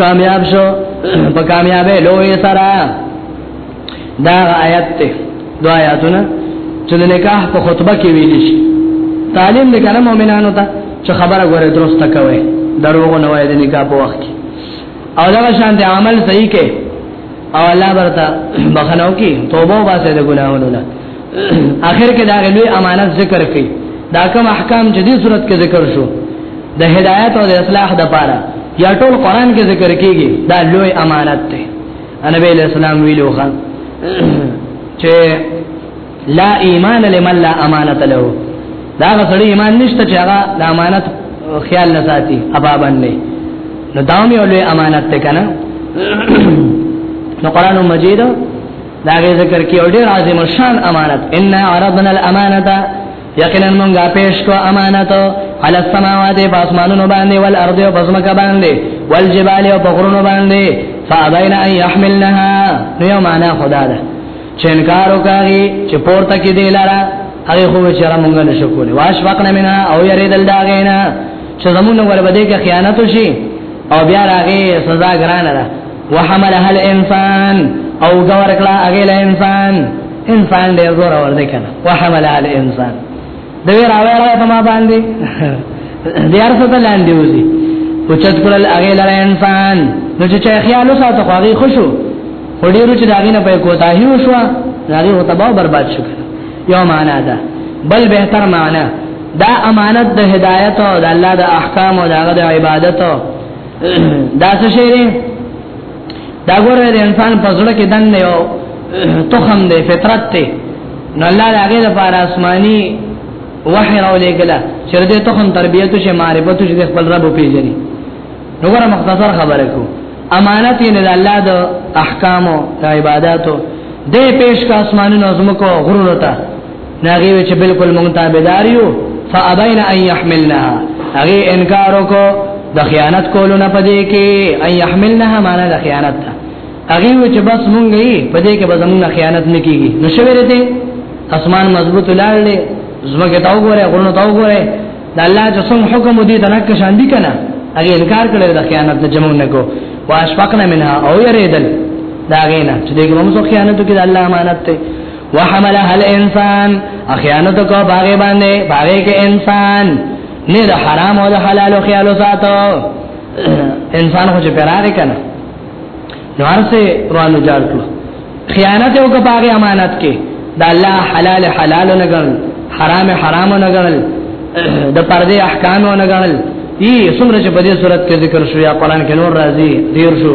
کامیاب شو په کامیابې لوی سره دا آیت ته دوا آیاتونه چې د نکاح په خطبه کې ویل شي تعلیم دې کنه مؤمنانو ته چې خبره غوړې درسته کوي دروغ نه وایي د نکاح په وخت کې او دا شان دې عمل صحیح کې او الله برتا بخنو کې توبه واسه د ګناهونو نه اخر کې دا لوی امانت ذکر کړي دا کوم احکام چې دې صورت کې ذکر شو د هدایت او د اصلاح د پاره یا ټول قران کې ذکر کیږي دا لوی امانت دی نبی علیہ السلام ویلو خان چې لا ایمان لمن لا امانت له دا غسړي ایمان نشته چې هغه د امانت خیال نه ساتي ابا باندې نو داوم یو لوی امانت ته کنه نو قران مجید دا غي ذکر کې او ډېر عظیم شان امانت ان عرضنا الامانه یقینا مونږه پیش کو امانت علی السماوات فاسمانونو باندې ول ارض او بزمکه باندې ول جبال او بغرونو باندې فابین ان يحملنها نو یو معنا خدا ده چې انکار وکړي چې پورته کې دی لاره هغه خو چې را مونږ نشو کولای واش وقنه منا او یریدل دا غینا چې زمونږ ور بده کې خیانت شي او بیا راغي سزا ګرانه ده وحملها الانسان او غور کړه هغه له انسان انسان دې زور اور دې کنه وحملها الانسان دوی راوړل په ما باندې دې ارسه ته لاندې وځي او چت کړل هغه له انسان نو چې خیال وساته خو هغه خوشو وړيرو چې داغې نه په کوتاهي وشو داغې هو تباہ برباد شو یو معنا ده بل بهتر معنا دا امانت د هدایت او د الله د احکام او د عبادت دا څه شی دی دا ګوره د انسان په زړه کې دن نه یو تخم دی فطرت دی نو الله هغه لپاره آسماني وحي راولې کله چې دې تخم تربيته شي معرفت شي خپل رب پیژني نو ګوره مختصر خبره کو امانت یې د الله د احکامو د عبادتو دې پیش کا آسمانونو زمکو غرور ته ناغي چې بالکل مونږ تابعدار یو فابین ان يحملنها هغه انکار وکړو د خیانت کولو نه پدې کې ان يحملنها معنا د خیانت ده هغه و چې بس مونږ یې پدې کې به زمونږ خیانت نکېږي نو شوی رته اسمان مضبوط لاړلې زمګه تاو غره غرونو تاو غره د الله چې څنګه حکم دې تنه کې شان دي کنه هغه انکار کړل د خیانت نه جمع نه کو واشفقنا منها او یریدل دا غینا چې دغه موږ خیانت کې د الله امانت ته وحملها الانسان اخیانت کو باغې باندې باغې کې انسان نه د حرام او د حلال او خیال ساتو انسان خو چې پیراغه کنه نو هرڅه روانو جوړ کړو خیانت او کو باغې امانت کې د الله حلال حلال نه ګڼل حرام حرام نه ګڼل د پردې احکام نه ګڼل ای څومره چې په دې صورت کې ذکر شو یا قران کې نور راځي دیر شو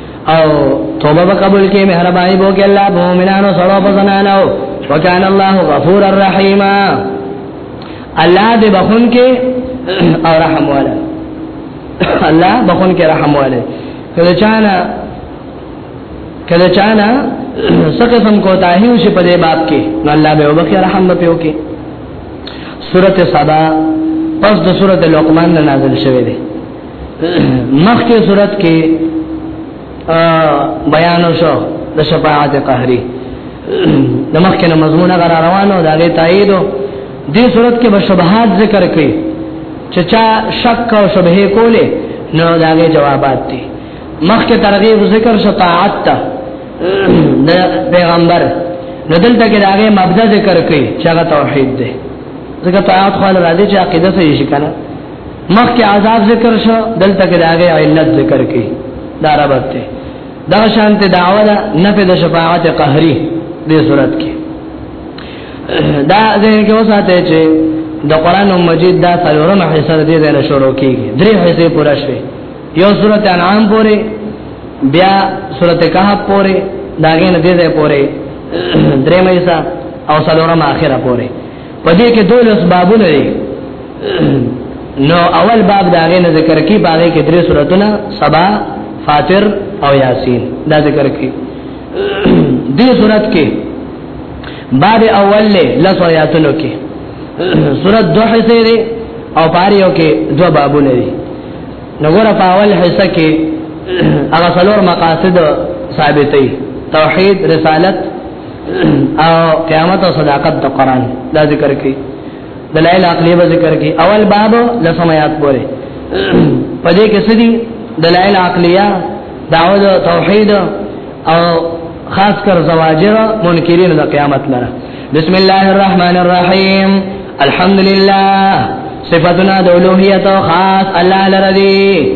او توبه به قبول کې مهرباني به وکړي الله په مؤمنانو سره په زنانو وکانه الله غفور الرحیم الله دې بخون کې او رحم والا الله بخون کې رحم والا کله چانا کله چانا سکه سم کوتاهی وشي په دې باب کې نو الله به وبخي رحم به وکړي سورته سبا پس د سورته لقمان نازل شوه دی مخکې صورت کې بیان شو د شفاعت قهري د مخکې نه مضمون غره روانو دا غي تایید دې صورت کې به شبهات ذکر کړي چې چا شک او شبهه کولې نو دا غي جوابات دي مخکې ترغیب ذکر شو طاعت ته د پیغمبر نو دلته کې دا غي مبدا ذکر کړي چې هغه توحید دی ځکه طاعت خو راځي چې عقیده صحیح شي کنه مخکې عذاب ذکر شو دلته کې داغه علت ذکر کړي دا ربط ته دا شانته دعوه ده نه په شفاعت قهري دې صورت کې دا ځین کې وساته چې د قران مجید دا څلورم حصہ دې ځای شروع کیږي درې حصے پورا شوه یو سورته انعام پورې بیا سورته کهف پورې داګه نه دې ځای پورې درې مېسا او څلورم اخره پورې په دې کې دولس بابونه دي نو اول باب دا غي نه ذکر کی باغې کې درې سوراتونه سبا فاطر او یاسین دا ذکر کی دې سورات کې باب اول له لس آیاتونو کې سورات دوه حصے دي او پاریو کې دوه بابونه دي نو ګوره په اول حصہ کې هغه څلور مقاصد ثابتې توحید رسالت او قیامت او صداقت د قران دا ذکر کی دلائل عقلی به ذکر کی اول باب لسمات پوره پدې کې سدي دلائل عقلیه دعوت توحید او خاص کر زواجر منکرین د قیامت لره بسم الله الرحمن الرحیم الحمدلله صفاتنا د اولوہیت خاص الله لره دی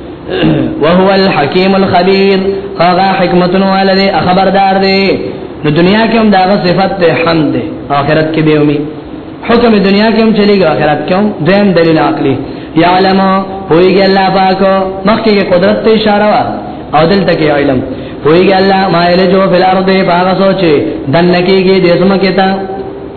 وهو الحكيم الخبير هغه حکمت نو ولدي خبردار دی نو دنیا کې هم دا صفت ته حمد دی آخرت کې به ومي حکم دنیا کې هم چلیږي آخرت کې هم دیم دلیل عقلی یعلم هویږي الله پاک مخکې قدرت ته اشاره وا او دلته کې علم هویږي الله ما یلجو فی الارض باغ سوچي دنکیږي د اسمه کې تا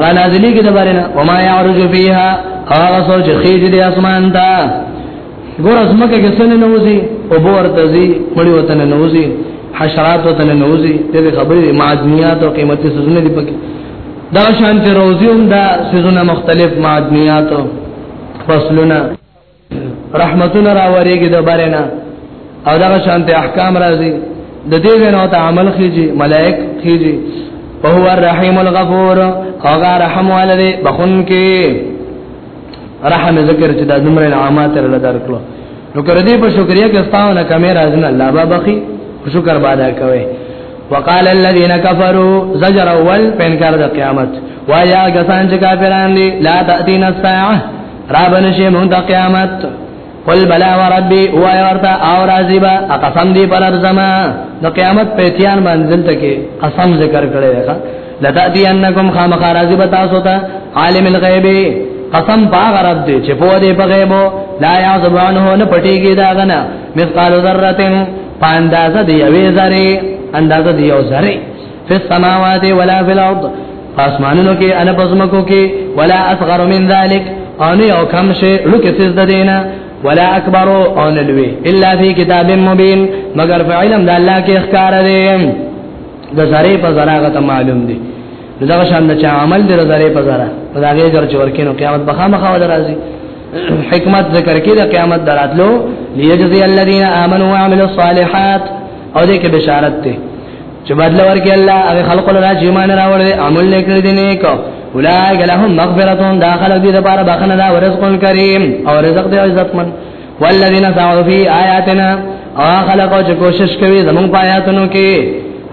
قال ازلی کې د بارنا وما يعرج فيها هغه سوچ خېج دي اسمان ته ګور اسمکه کې سن نه وځي او بور تزي مړي وطن نه وځي حشرات وطن نه وځي دغه خبرې معدنيات او قیمتي سوزونه دي پکې دا شان ته روزيوم دا سوزونه مختلف معدنيات فصلونه رحمتونه راوړيږي د بارنا او دا شانت احکام راځي د دې جنو ته عمل خيږي ملائک خيږي او هو الرحیم الغفور هغه رحم والده بخون کې رحم ذکر چې د عمر العامات له درکلو نو کړه دې په شکریا کې ستاو نه کمه راځنه الله با بخي شکر بادا کوي وقال الذين كفروا زجر اول پنکار د قیامت وایا غسان چې کافران دي لا تاتین الساعه رابن شي مون د قیامت قل بلا وربي او ورتا او راضي با قسم دي پر ارزما د قیامت په اتیان منزل ته کې قسم ذکر کړي ده لتاتي انکم خامخ راضي با تاسو ته عالم الغيب قسم باغ رب دي چې په دې په غيبو لا يعذب عنه نه پټيږي دا غنه مثقال ذره پاندازه دی یوې ذره اندازه دی یو ذره فی السماوات ولا فی الارض پاسمانونو کې انا پزمکو کې ولا اصغر من ذلک ان یو کم شی لکه سز د دینه ولا اکبر او نلوی الا فی کتاب مبین مگر په علم د الله کې اخکار دی د زری په زراغت معلوم دی دغه شان د چا عمل د زری په زرا په دغه جر چور کینو قیامت به خامخا ودرازي حکمت ذکر کې د قیامت دراتلو لیجزی الذین آمنوا وعملوا الصالحات او دې کې بشارت ته چې بدل ورکړي الله هغه خلق له چې مان راوړل عمل نه کړی دي نه کو اولائک لهم مغفرتون داخل دې لپاره بخنه دا ورزق کریم او رزق دې عزت من والذین سعوا فی آیاتنا او خلق چې کوشش کوي زمون پایاتونو کې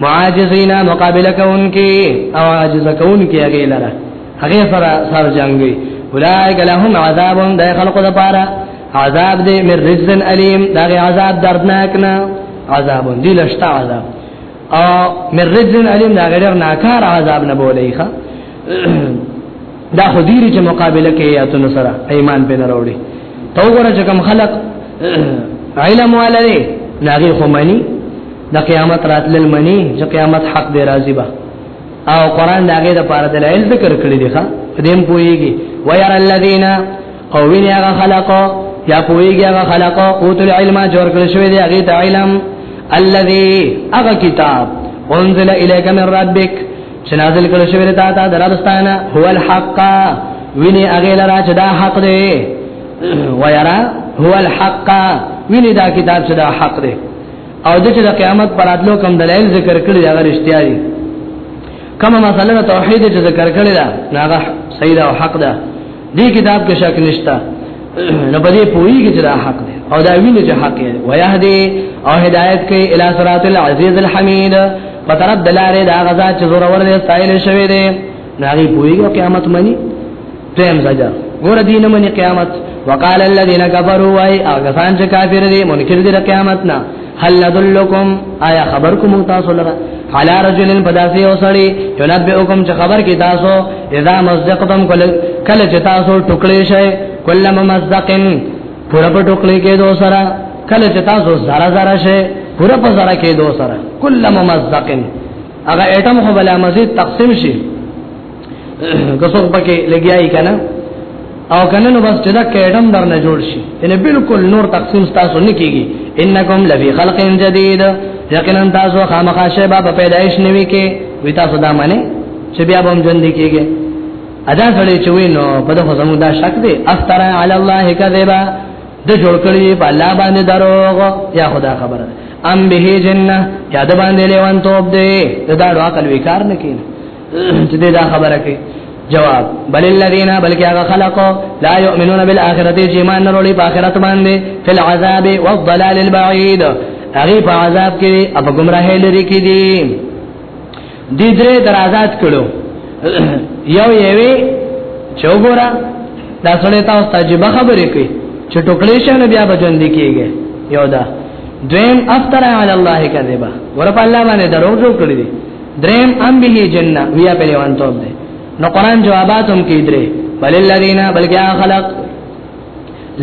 معاجزین مقابله کوونکې او عاجز کوونکې هغه لره هغه سره سر جنگي اولائک لهم عذاب د خلق د پاره عذاب دې من رجزن علیم دا عذاب دردناک نه عذاب دې لشتا عذاب او من رجزن علیم دا غیر ناکار عذاب نه بولې ښا دا خدیر چې مقابله کوي یا تن سره ایمان به نه وروړي تو ګره چې کوم خلق علم ولري ناغي خو مني د قیامت راتل مني چې قیامت حق دی راضي به او قران داګه د پاره دلایل ذکر کړی دی ښا دیم پویږي وير الذین او ویني هغه خلق یا پویږي هغه خلق او تل علم جوړ کړی شوی دی هغه ته علم الذي هغه کتاب انزل اليك من ربك چې نازل کړی شوی دی تا ته دربستانه هو الحق ویني هغه لرا چې دا حق دی ويرا هو الحق ویني دا کتاب چې دا حق دی او د چې د قیامت پر اتلو کوم دلایل ذکر کړی دا رښتیا دي کومه مسله توحید چې ذکر کړی دا هغه صحیح او حق ده دې کتاب کې شک نشتا نو په دې پوری کې چې دا حق دی او دا ویني چې حق دی ويهدي او هدایت کوي الی صراط العزیز الحمید په طرف دلاره دا غزا چې زور ور دي استایل شوی دی ناغي پوری قیامت منی تیم زجر ګور دین منی قیامت وقال الذين كفروا اي اغسان چې کافر دي منکر دي قیامت نه هل ندلکم آیا خبر کوم تاسو لره علی رجل بداسی او سړی تنبئکم چې خبر کی تاسو اذا مزقتم کل کله چې تاسو ټکړې شئ کله ممزقن پورا په ټکړې کې دو سره کله چې تاسو زرا زرا شئ پورا په زرا کې دو سره کله ممزقن هغه اټم خو بلا مزید تقسیم شي کسو پکې لګیای کنه او کنه نو بس چې دا کېډم درنه جوړ شي ان بالکل نور تقسیم تاسو نه کیږي انکم لفی خلق جدید یقینا تاسو خامخا شی باب پیدائش نوي کې وی تاسو دا معنی چې بیا به ژوند کیږي ادا سره چې وینو په دغه زموږ دا شک دی افترا علی الله کذبا د جوړ کړی په الله باندې دروغ یا خدا خبره ام به جننه یا د باندې لیوان توپ دی دا ډوا کل وکړ نه کین چې دا خبره کوي جواب بل الذين بلکې هغه خلق لا يؤمنون بالاخره چې ایمان نه لري په آخرت باندې فی العذاب والضلال البعید هغه په عذاب کې او په گمراهی لري کې دي د درې درازات کړو یو یوي چوغورا دا سره تاسو ته جبه خبرې کوي چې ټوکلې شنه بیا بجوند کیږي یو دا دویم افترا علی الله کذبا ورپ الله باندې درو جوړ کړی دریم ام به جنہ ویا په لیوان توب ده نو قران جوابات هم کې درې بل الذین بلکې خلق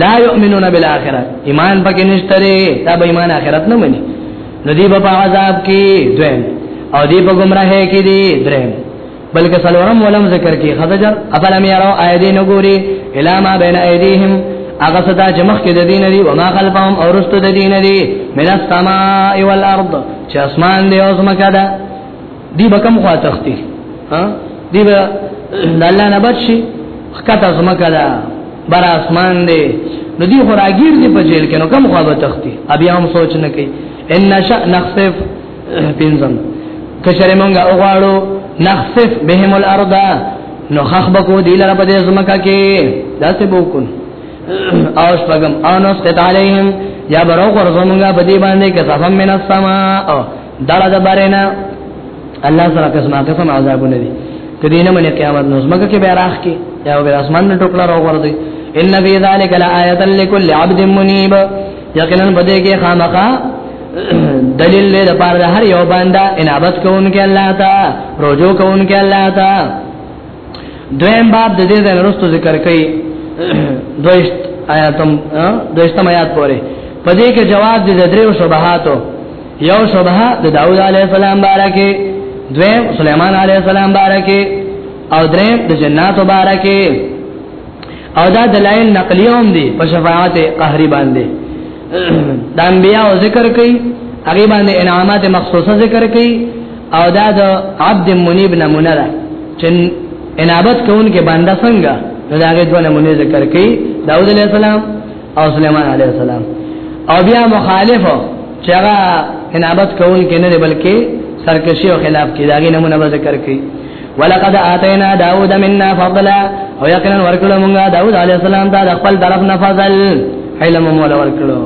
لا یؤمنون بالآخرة ایمان پکې نشته لري دا به ایمان آخرت نه مني نو دی په عذاب کې دویم او دی په گمراه کې دی دریم بلکې سلورم ولم ذکر کې خدجر افلم یرو ایدین ګوري الا ما بین ایدیهم هغه صدا چې مخکې د دین دی او ما خلفهم او رست د دین دی من السماء والارض چې اسمان دی او زمکا ده دی به کوم خوا تختی ها دی به د الله نه بچ شي خکته زمکا ده بر اسمان دی نو دی خو راګیر دی په جیل کې نو کوم خوا به تختی ابي هم سوچ نه کوي ان نشأ نخسف پینځم کشره مونږه اوغاړو نخسف بهم الارض نو خخبکو دی لره په دې زمکا کې داسې بوکون او شپغم او نو ست علیهم یا برو قرزمونگا بدی باندې کسفم من السماء دړه د بارنا الله سره قسمه قسم عذابونه دي کدی نه منې قیامت نو زمګه کې به راخ کې یا به اسمان نه ټوکلا راو ورته ان فی ذلک لآیه لكل عبد منیب یقینا بده کې خامخا دلیل له لپاره هر یو باندې انابت کوونکې الله تا رجوع کوونکې الله تا دویم باب د دې د لرستو ذکر کوي دویشت آیاتم دویشتم آیات پورې په دې کې جواب دي د دریو شبهاتو یو شبهه د داوود علی السلام بارکه دویم سليمان علی السلام بارکه او دریم د جناتو بارکه او دا دلایل نقلی هم دي په شفاعت قهري باندې د انبیاء ذکر کوي هغه باندې انعامات مخصوصه ذکر کوي او دا د عبد منیب نمونه ده چې انابت کوونکې بنده څنګه نو دا غي دوه نمونه ذکر کړي داوود علیه السلام او سليمان علیه السلام او بیا مخالف چې هغه انابت کوونکې نه بلکې سرکشي او خلاف کې دا غي نمونه ذکر کړي ولقد آتینا داوود منا فضلا او یقینا ورکړو مونږه داوود علی السلام ته د خپل طرف نه فضل علم مولا ورکړو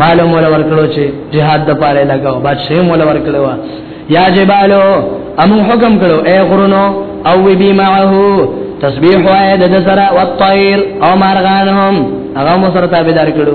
مال مولا ورکړو چې jihad د پاره لگاو بادشاہ مولا ورکړو یا جبالو امو حکم کړو اے غرونو او بی معه تسبیح وای د سره او الطير او مارغانهم هغه مو سره تابعدار کړو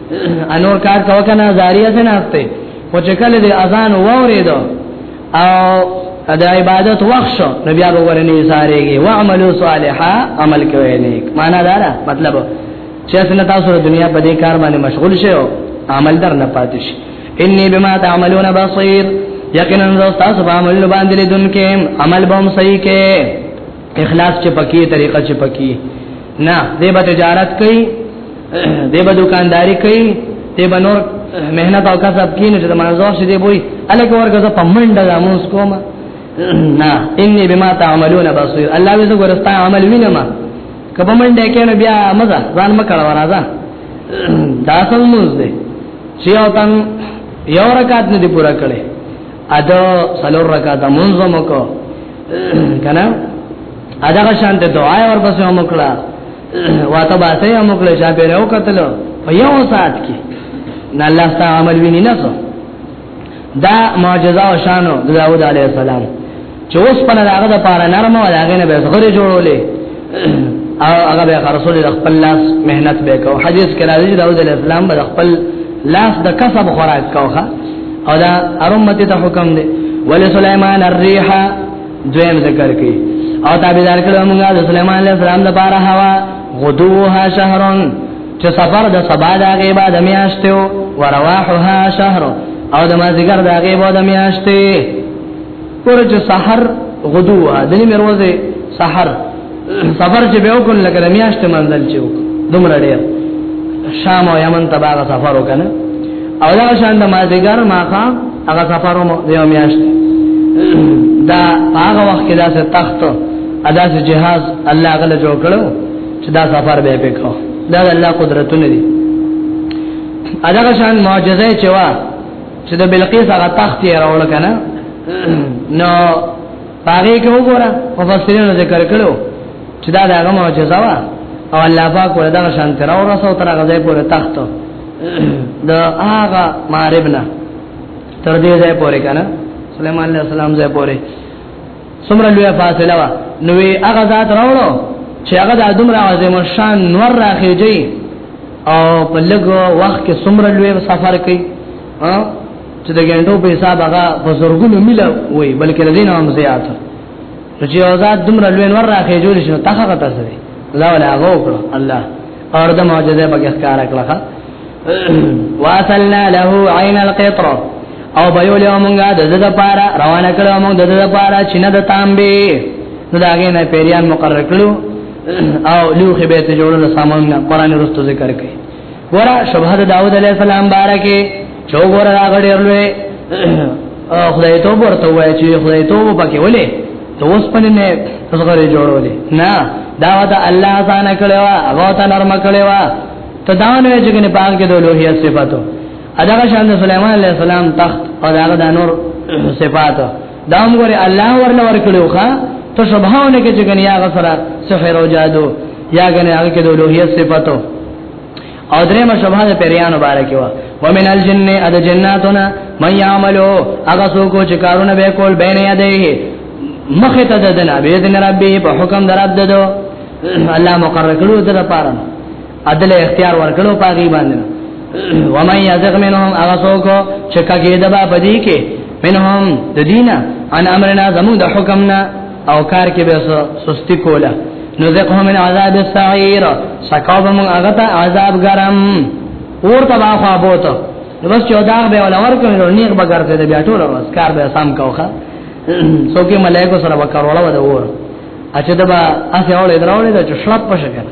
انور کار کو کنه زاریه څه نهسته او چې کله دې اذان وورید او د عبادت وخت شو نبی هغه ورنه زاریږي واعملوا صالحا عمل کوي نیک معنا دارا مطلب چې څنګه تاسو د دنیا په دې کار باندې مشغول شئ او عمل در نه پاتې شئ انی بما تعملون بصیر یقینا زه تاسو په عمل باندې لیدونکې عمل به هم صحیح کې اخلاص چې پکې طریقه چې پکې نه دې به تجارت کوي دی به دکانداری کوي دی به نور مهنت او کسب کینې چې د منځور شې دی وای الګ ورګه زه پمنډه د موس کوم نه انی بما تعملون بصیر الله وزه ګورستا عمل وینم کبه منډه کینې بیا مزه ځان مکړه ورازه دا څنګه موس دی چې او تن یو رکعت نه دی پورا کړي ادا سلور رکعت منځم کو کنه ادا شانته دعا ورپسې وکړه واته باسه یو مکل چا پیره او قتل په یو ساعت کې نه الله تعالی عمل ویني نه سو دا معجزه او شان د داوود علی السلام چې اوس په هغه د پاره نرمه او هغه نه به زغره جوړولې او هغه به رسول د خپل لاس مهنت به کو حدیث کې راځي داوود علی السلام به خپل لاس د کسب خوراک کوخه او دا ارمته ته حکم دی ولسليمان الريحه دویم ذکر کی او تابعدار کړو موږ د سليمان عليه السلام د بار هوا غدوها شهرون چې سفر د سبا د غیبه د میاشتو ورواحها شهر او د مازیګر د غیبه د میاشتې ورته سحر غدوها د نیمه ورځې سحر سفر چې به وکړ لکه د میاشت منزل چې وکړ دومره ډیر شام او یمن ته باغ سفر وکړ او دا شان د مازیګر ماخه هغه سفر مو یو میاشت دا هغه وخت کې دا څه تخت ادا څه جهاز الله غل جوړ کړو چې دا سفر به وکړو دا الله قدرتونه دي ادا شان معجزه چې وا چې د بلقیس هغه تخت یې راوړ کنه نو پاره کې وګوره مفسرینو ذکر کړو چې دا دغه معجزه وا او الله پاک ور دغه شان تر او رسو تر غزې پورې تخت د هغه ماربنا تر دې ځای پورې کنه سليمان عليه السلام ځای پورې څومره لوی فاصله وا نو هغه ذات راوړو چې هغه د ادمره عظیم شان نور راخېږي او په لګو وخت کې څومره لوی سفر کوي چې د ګنټو په حساب هغه په زورګونو مله وي بلکې لدین هم زیات چې آزاد دومره لوی نور راخې جوړ شي نو تاخه غته سره دا ولا هغه وکړه الله اور د معجزه په ښکارا کړه واصلنا له عین القطر او بيول یومنګه د زړه پارا روانه کړو موږ د زړه پارا چې نه د تامبي نو داګه نه پیریان مقرر کړو او لوخه به ته جوړول سامان قرآن رستو ذکر کړي ګورا شبهه د داوود علی السلام بارکه چو ګورا هغه ډیر لوی خدای ته ورته وای چې خدای ته وبکه ولې ته اوس پنه نه تصغره جوړولې نه دا وته الله ځان کړو هغه ته نرم کړو ته دا نه چې کنه پاک کې د لوهیت صفاتو اداګه شان سليمان عليه السلام تخت او داغه د نور صفاتو دا هم ګوره الله ورله ورکړو ښا ته شبهونه کې چې غني هغه سره سحر او جادو یا غني هغه کې د لوهیت صفاتو او درې ما شبهه د پیرانو باره کې و ومن الجن اد جناتنا من يعملو هغه څوک چې کارونه به کول بین یادې مخه ته ددن ابي دین ربي په حکم درب ددو الله مقرر کړو د لپاره عدل اختیار ورکړو پاګی باندې ومن یزغ منهم اغسوکو چکا کې دبا بدی کې منهم د دینه ان امرنا زمو د حکمنا او کار کې به سستی کوله نذقهم من عذاب السعير سقوب من اغتا عذاب گرم اور تبا خوا بوتو بس چې داغ به ولا ورکو نو نیک بغیر ته بیا ټول ورځ کار به سم کاوخه څوک ملائکه سره وکړوله و د اور اچھا دبا اسه اولې دراولې د شلپ پښه کړه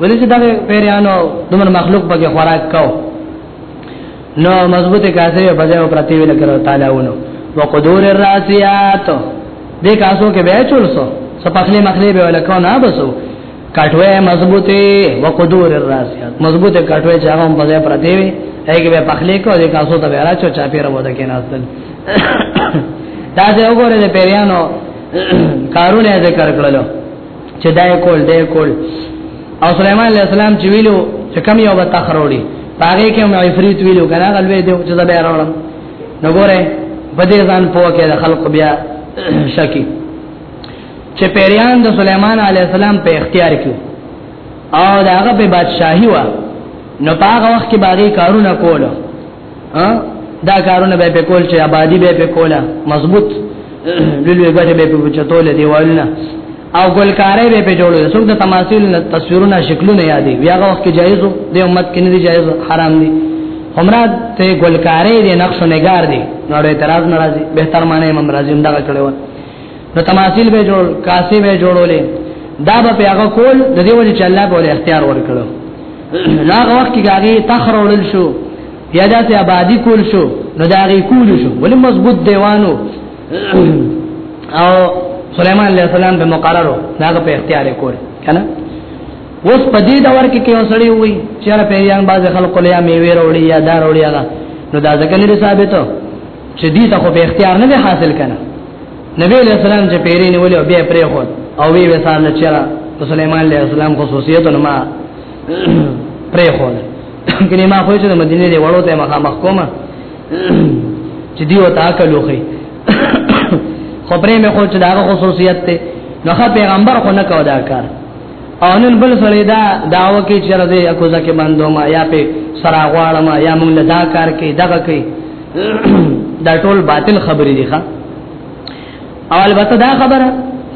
ولې چې دا پیرانو دمر مخلوق بګه خوراک کو نو مضبوطه کاسه په ځای پرتی ویل کړو تعالی ونو وقدور الراسيات دې کاسو کې به چول سو سپخلې مخلې به ولکو نه بسو کټوې مضبوطه وقدور الراسيات مضبوطه کټوې چې هغه په ځای پرتی وي هغه به پخلې کو دې کاسو ته به راچو چا پیره ودا کې ناستل دا څه وګوره دې پیرانو کارونه ذکر کړلو چې دای کول دای کول او سليمان عليه السلام چې ویلو چې کم یو وتا خروړي پاره کې مې عفریت ویلو کنه غلوې دې چې دا به راوړم نو ګوره بده ځان پوه کې خلق بیا شکی چې پیریان د سليمان عليه السلام په اختیار کې او داغه په بادشاہي و نو پاغه وخت کې باغی کارونه کولو ها دا کارونه به په کول چې آبادی به په کوله مضبوط لولې غټه به په چتول دیوالونه او ګلکارې به په جوړو څوک د تماثيل تصویرونه شکلونه یادې بیا هغه وخت جایزو د امت کې نه دي جایز حرام دي همرا ته ګلکارې دي نقش نگار دي نور اعتراض ناراضي به تر معنی امام راضي هم دا کړو نو تماثيل به جوړ کاسي به جوړولې دا به هغه کول د دې وجه چې الله به ول اختیار ورکړو لا وخت کې هغه تخرول شو یا داسې آبادی کول شو نو دا غي کول شو ولې مضبوط دیوانو او سليمان عليه السلام به مقررو دا په اختیار کول کنه اوس په دې دور کې کې وسړی وي چې را پیریان باز خلکو لیا میوه وروړي یا دار وروړي هغه نو دا ځکه لري ثابتو چې دې ته خو به اختیار نه حاصل کنه نبی علیہ السلام چې پیری نیولې او بیا پرې خو او وی وسار نه چیرې سليمان عليه السلام خصوصیت نو ما پرې خو کني ما خو چې د مدینه دی وړو ته مخه مخ کومه چې دی وتا کلوخي خو پرې مې خو چې دا خصوصیت ته نو پیغمبر خو نه کو دا کار او نن بل سره دا داوا کې چې راځي اكو ځکه باندې ما یا په سراغواړم یا مونږ له دا کار کې دغه کې دا ټول باطل خبرې دي ښا او البته دا خبره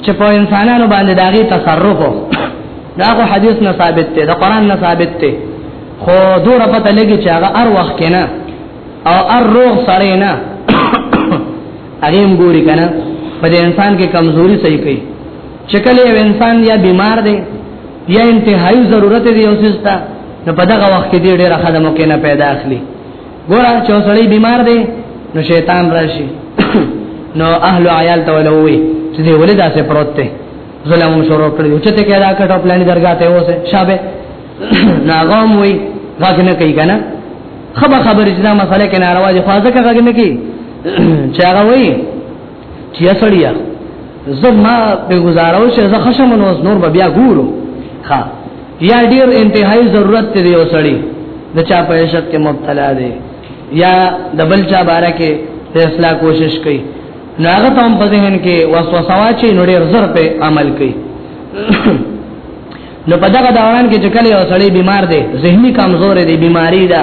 چې په انسانانو باندې داغي تصرف دا خو حدیث نه ثابت دی دا قران نه ثابت دی خو دوره پته لګي چې هغه ار وخت کنه او ار روغ سړی نه هغه هم ګوري کنه په دې انسان کې کمزوري صحیح کوي چې کله یو انسان یا بیمار دی یا انتهایی ضرورت دی او سستا نو په دغه وخت کې ډېر خدمت کې نه پیدا اخلي ګوره چې سړی بیمار دی نو شیطان راشي نو اهل عیال ته ولوي چې دی ولې داسې پروت دی ظلم شروع کړی چې ته کړه کټ او پلان درګه ته اوسه شابه ناغم وي غږ نه کوي کنه خبر خبر چې دا مسله کې ناروا دي خو ځکه غږ نه کوي چې هغه وي کیا سړیا زما به گزارو چې زه خشم نو نور به بیا ګورو ها یا ډیر انتهایی ضرورت دی او سړی د چا په عشق کې مبتلا دی یا د بل چا باره کې د اصلاح کوشش کوي ناغه تم په ذهن کې وسوسه واچي نو ډیر زر په عمل کوي نو په دغه دوران کې چې کله یو سړی بیمار دی ذهني کمزور دی بیماری ده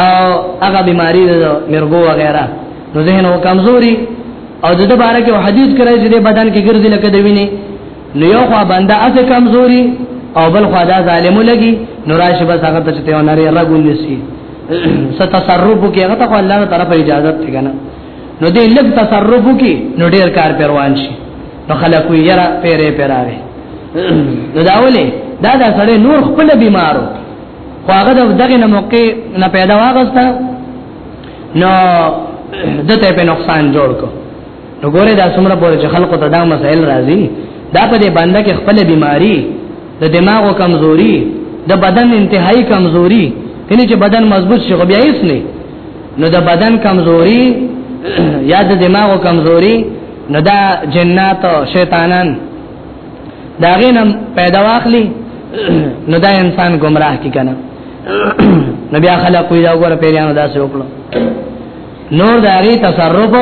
او هغه بیماری ده مرګو وغیرہ نو ذهن او کمزوري او د دې باره کې حدیث کړی چې د بدن کې ګرځي لکه د وینې نو یو خو بنده اسه کمزوري او بل خو دا ظالم لګي نو راشي بس هغه ته چې ته نری رغول نسی ست تصرف کې هغه ته الله تعالی طرف اجازه ته کنه نو دې لږ تصرف کې نو ډیر کار پروان شي نو خلکو یې را پیرې پیراوي نو دا ولې دا دا سړی نور خپل بیمارو خو هغه دغه نه موقع نه پیدا واغسته نو دته په نقصان جوړ کو نو ګوره دا څومره پورې چې خلکو ته دا مسائل راځي دا په دې باندې کې خپل بیماری د دماغ کمزوري د بدن انتهایی کمزوري کله چې بدن مضبوط شي خو بیا هیڅ نه نو د بدن کمزوري یا د دماغ کمزوري نو دا جنات او شیطانان دا غینم پیدا واخلي نو دا انسان گمراه کی کنه نو بیا خلک کوی دا وګوره پیرانو داسې وکړو نور دا غي تصرف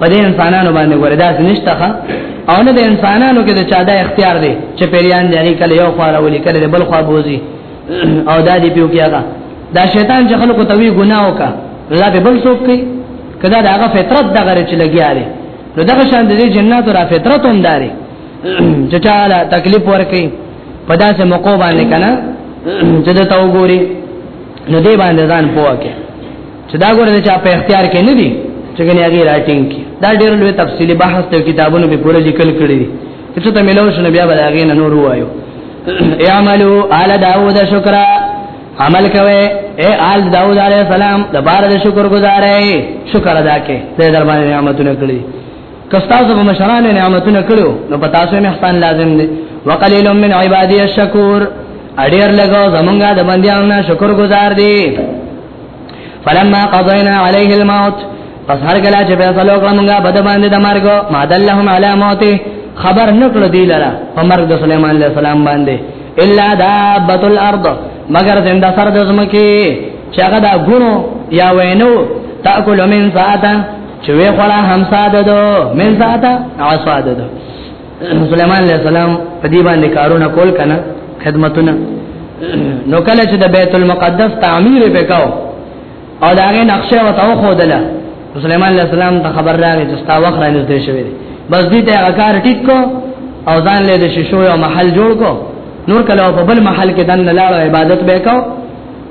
په دې انسانانو باندې ګوره داسې نشته او نه د انسانانو کې د چا دا اختیار دی چې پیران دی کله یو خو راولي کله بل خو بوزي او دا دی پیو کیږي دا شیطان چې خلکو ته وی ګناه وکا دا به بل څوک کوي کدا دا هغه فطرت دغه رچ لګیا دی نو دغه شان د جناتو را فطرت هم داري چې چا تکلیف ورکړي په داسې موقع باندې کنه چې دا تاو ګوري نو دې باندې ځان پوهه چې دا ګوره چې په اختیار کې نه دي چې کني هغه راټینګ کی دا ډېر لوی تفصیلی بحث ته کتابونو به پوره لیکل کړی دي چې ته ملو شنو بیا به هغه نه نور وایو اعملوا آل داوود شکرا عمل کوي اے آل داوود علیہ السلام د بار د شکر گزارې شکر ادا کې دې در باندې نعمتونه کړی کستاسو په مشرانو نعمتونه کړو نو په تاسو هم احسان لازم دی وقلیل من عبادی الشکور اډیر لګو زمونږه د بندیانو نه شکر گزار دی فلما قضینا علیه الموت پس هر کله چې فیصله وکړه مونږه بد باندې د مرګ ما دلهم علی موته خبر نکړه دی لره په مرګ د سليمان علیه السلام باندې الا دابت الارض مگر زنده سر د زمکه چې هغه د غونو یا وینو تاکل من ساعتا چې وی خړه همسا ددو من ساته عصا ددو سليمان عليه السلام په دې باندې کارونه کول کنه خدمتونه نو کله چې د بیت المقدس تعمیر وکاو او دا غي نقشه وتاو خودله سليمان عليه السلام ته خبر راغی چې ستا وخت راځي ته شوی بس دې ته اکار ټیک کو او ځان له دې شیشو یو محل جوړ کو نور کله په بل محل کې دن لاړ عبادت وکاو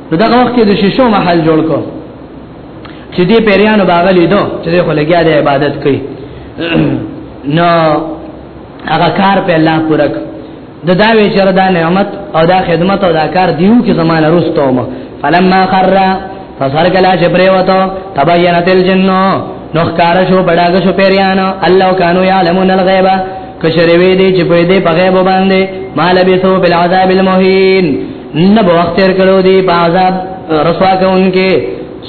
نو دغه وخت کې د شیشو محل جوړ کو چې دې پیرانو باغلی دو چې خو لګیا د عبادت کوي نو هغه کار په الله پورک د دا وی چر دا نعمت او دا خدمت او دا کار دیو کې زمانه رستوم فلما خر فسر کلا چې پریوتو تبینت الجنو نو ښکار شو بڑاګ شو پیرانو الله کانو یعلمون الغیبه کشروی دی چې په دې په غیب باندې مال به سو بل عذاب المهین نه به وخت تیر کړو دی په عذاب رسوا کوونکې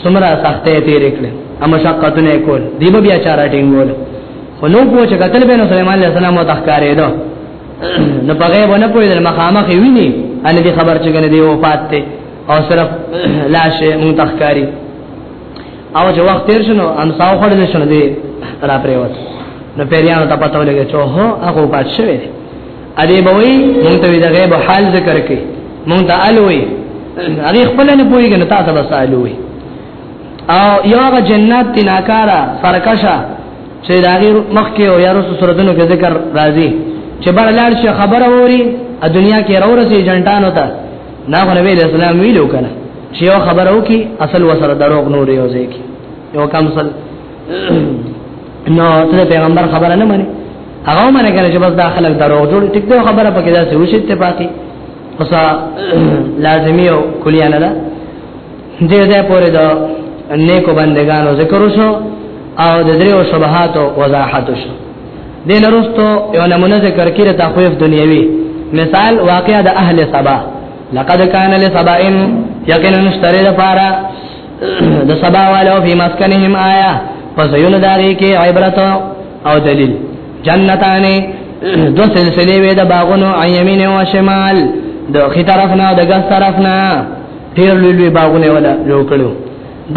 سمرا سختې تیر کړې ام مشقتونه کول دی به بیا چارا ټینګول خو نو پوه چې قتل بین سليمان عليه السلام متخکارې دو نو په غیب نه پوي د مخامخ ویني ان دې خبر چې کنه دی وفات ته او صرف لاش متخکاری او چې وخت تیر شنو ان ساو خړل شنو دی را پریوت نو پیریانو ته پته ولګی چې هو هغه پات شوی دی ادي بوي مونږ ته د غیب حال ذکر کړي مونږ ته الوي هغه خپل نه پويږي نه تاسو به سالوي او یو هغه جنات تناکارا فرکشا چې داغي مخ کې او یارو سورتونو کې ذکر راځي چې بار لاړ شي خبره ووري ا دنیا کې راو رسي جنټانو ته نا خو نبی اسلام ویلو کنه چې یو خبره وکي اصل وسره دروغ نور یو ځای کې یو کم سل نو ته پیغمبر خبره نه مانی هغه معنی کنه چې بس داخله درو جوړ ټیک دی خبره پکې دا څه وشي ته پاتې اوس لازمی او کلیه نه ده دې دې پورې دا نیکو بندگانو ذکر وشو او د دریو شبهات او وضاحت وشو دین وروسته یو نمونه ذکر کړي تخویف دنیوي مثال واقعا د اهل سبا لقد كان لسبا يقينا مشتري لپاره د سبا والو فی مسکنهم آیا پس یون داغی کې عبرت او دلیل جنتانی دو سلسله وی د باغونو ایمین او شمال د خي طرف نه د ګس طرف نه ډیر لوی باغونه ولا لوکړو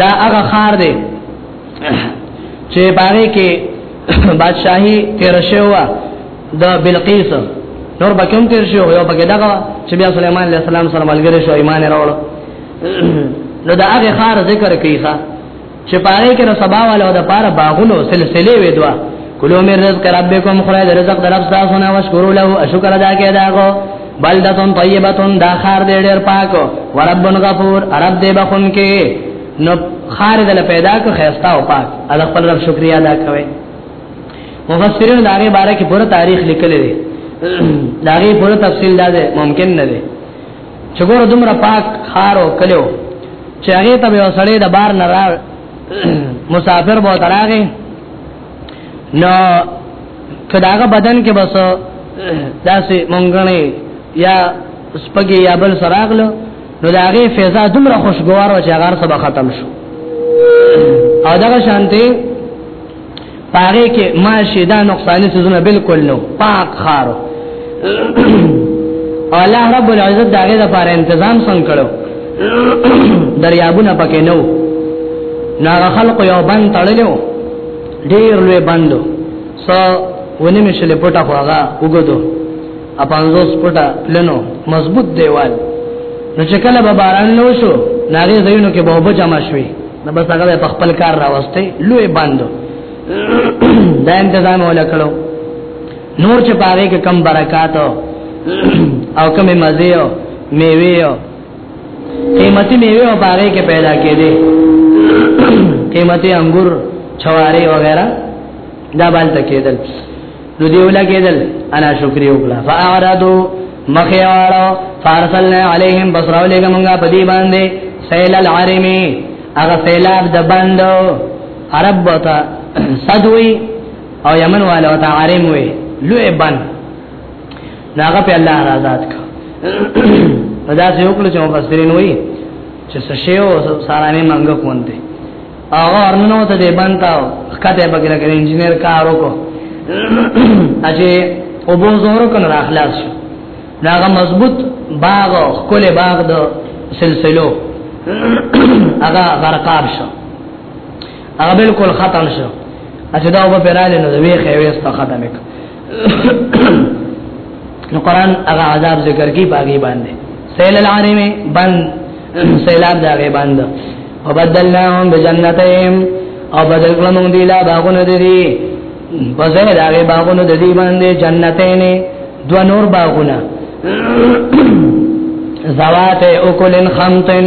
دا هغه خار دی چې باغې کې بادشاہي تیر شوه د بلقیس نور بکم تیر شو یو بګه دغه چې بیا سليمان عليه السلام سره ملګری شو ایمان راوړ نو دا هغه خار ذکر کوي ښا چې پاره کې نو سبا والو د پاره باغونو سلسله وې دوا کلو من رزق ربکم خره د رزق درف تاسو نه وشکرو له شکر ادا کې داغو بلدتون طیبتون دا خار دې ډېر پاکو ورب غفور رب دې بخون کې نو خار دې پیدا کو خيستا او پاک الله خپل رب شکریا ادا کوي مفسرین دا غي باره کې پوره تاریخ لیکل دي دا غي پوره تفصیل دا ممکن نه دي چې ګوره دومره پاک خارو کلو چې هغه ته یو سړی د بار نه را مسافر به تراغه نو کداغه بدن کې بس داسې مونږنه یا سپګي یا بل سراغلو نو داغه فیضا دومره خوشګوار و چې هغه سره ختم شو او دغه شانتي پاره کې ما شیدا نقصان سيزونه بالکل نو پاک خارو الله رب العزت داګه د پاره تنظیم څنګه کړو دریابونه پکې نو ناغه خلق یو بند تړلو ډیر لوی بندو سو ونه مشله پټه خواغه وګدو اپانزوس پټا پلنو مضبوط دیوال نو چې کله به باران نو شو ناغه زینو کې به وبو جمع شوي نو بس هغه په خپل کار راوستي لوی باندو دا تنظیم ولا کړو نور چې پاره کې کم برکات او کم مزه او میوه او قیمتي میوه او پاره کې پیدا کېدې قیمتي انګور چواري وغیرہ دا بال تکیدل نو دیو لګیدل انا شکر یو کلا فاعرضو مخه واړو فارسلنا علیهم بصرو لګمغه پدی باندې سیل العرمی هغه سیلاب د بندو عرب وتا صدوی او یمن والا وتا عرم وی لوی بند ناغه په الله آزاد کا دا څه یو کله چې مفسرین وی چې سشیو سارانه منګه کونته هغه ورننو ته دی بنتاو خکته بګی لکه انجنیر کار وکړو اجه او بو زورو کنه اخلاص شو داغه مضبوط باغ خپل باغ د سلسلو هغه غرقاب شو هغه بالکل ختم شو اجه دا وبراله نو ویخه ویسته ختمه نو قران هغه عذاب ذکر کی باغی باندې سیل العارم بند سیلاب دا غی باندې وبدلناهم بجنتهم او بدل کړم دی لا باغونه دی وزه دا غی باغونه دی باندې جنتین دو نور باغونه زوات اوکلن خمتن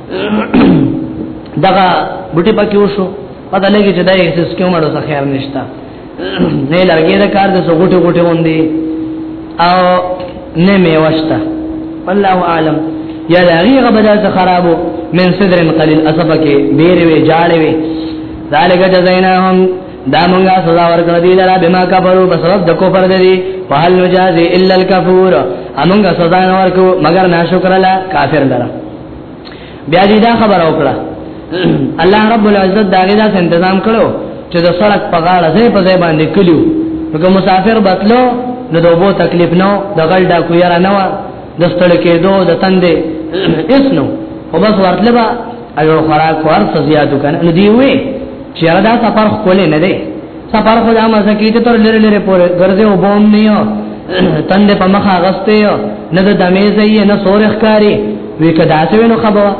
دغه بوټي پکې وشو پته لګی چې دا یې څه کومه ډول خیر نشتا نه لګی دا کار د سغوټه غوټه وندي او نه میوشتا والله اعلم یا لغی غبدا خرابو من صدر قلیل اسبک بیره وی جاړه وی ذالک جزایناهم دا مونږه سزا ورکړه دی لرا بما کفرو بسبب د کوپر دی په هل نجازي الا الکفور امونږه سزا نه ورکو مگر ناشکر لا کافر لرا بیا دې دا خبر او کړه الله رب العزت دا غي دا تنظیم کړو چې د سړک په غاړه ځای په ځای باندې کلیو نو مسافر بتلو نو دوبو تکلیف نو د غل دا کو یاره نو د ستړي کېدو د تندې اس نو او بس ورتله با ایو خوراک ور سزیاتو کنه نو دی وی چې دا سفر خولې نه دی سفر خو دا مزه کیته تر لری لری پورې ګرځي او بوم نه یو تند په مخه غسته یو نه د دمې زی نه سورخ کاری وی کدا سوینو خبره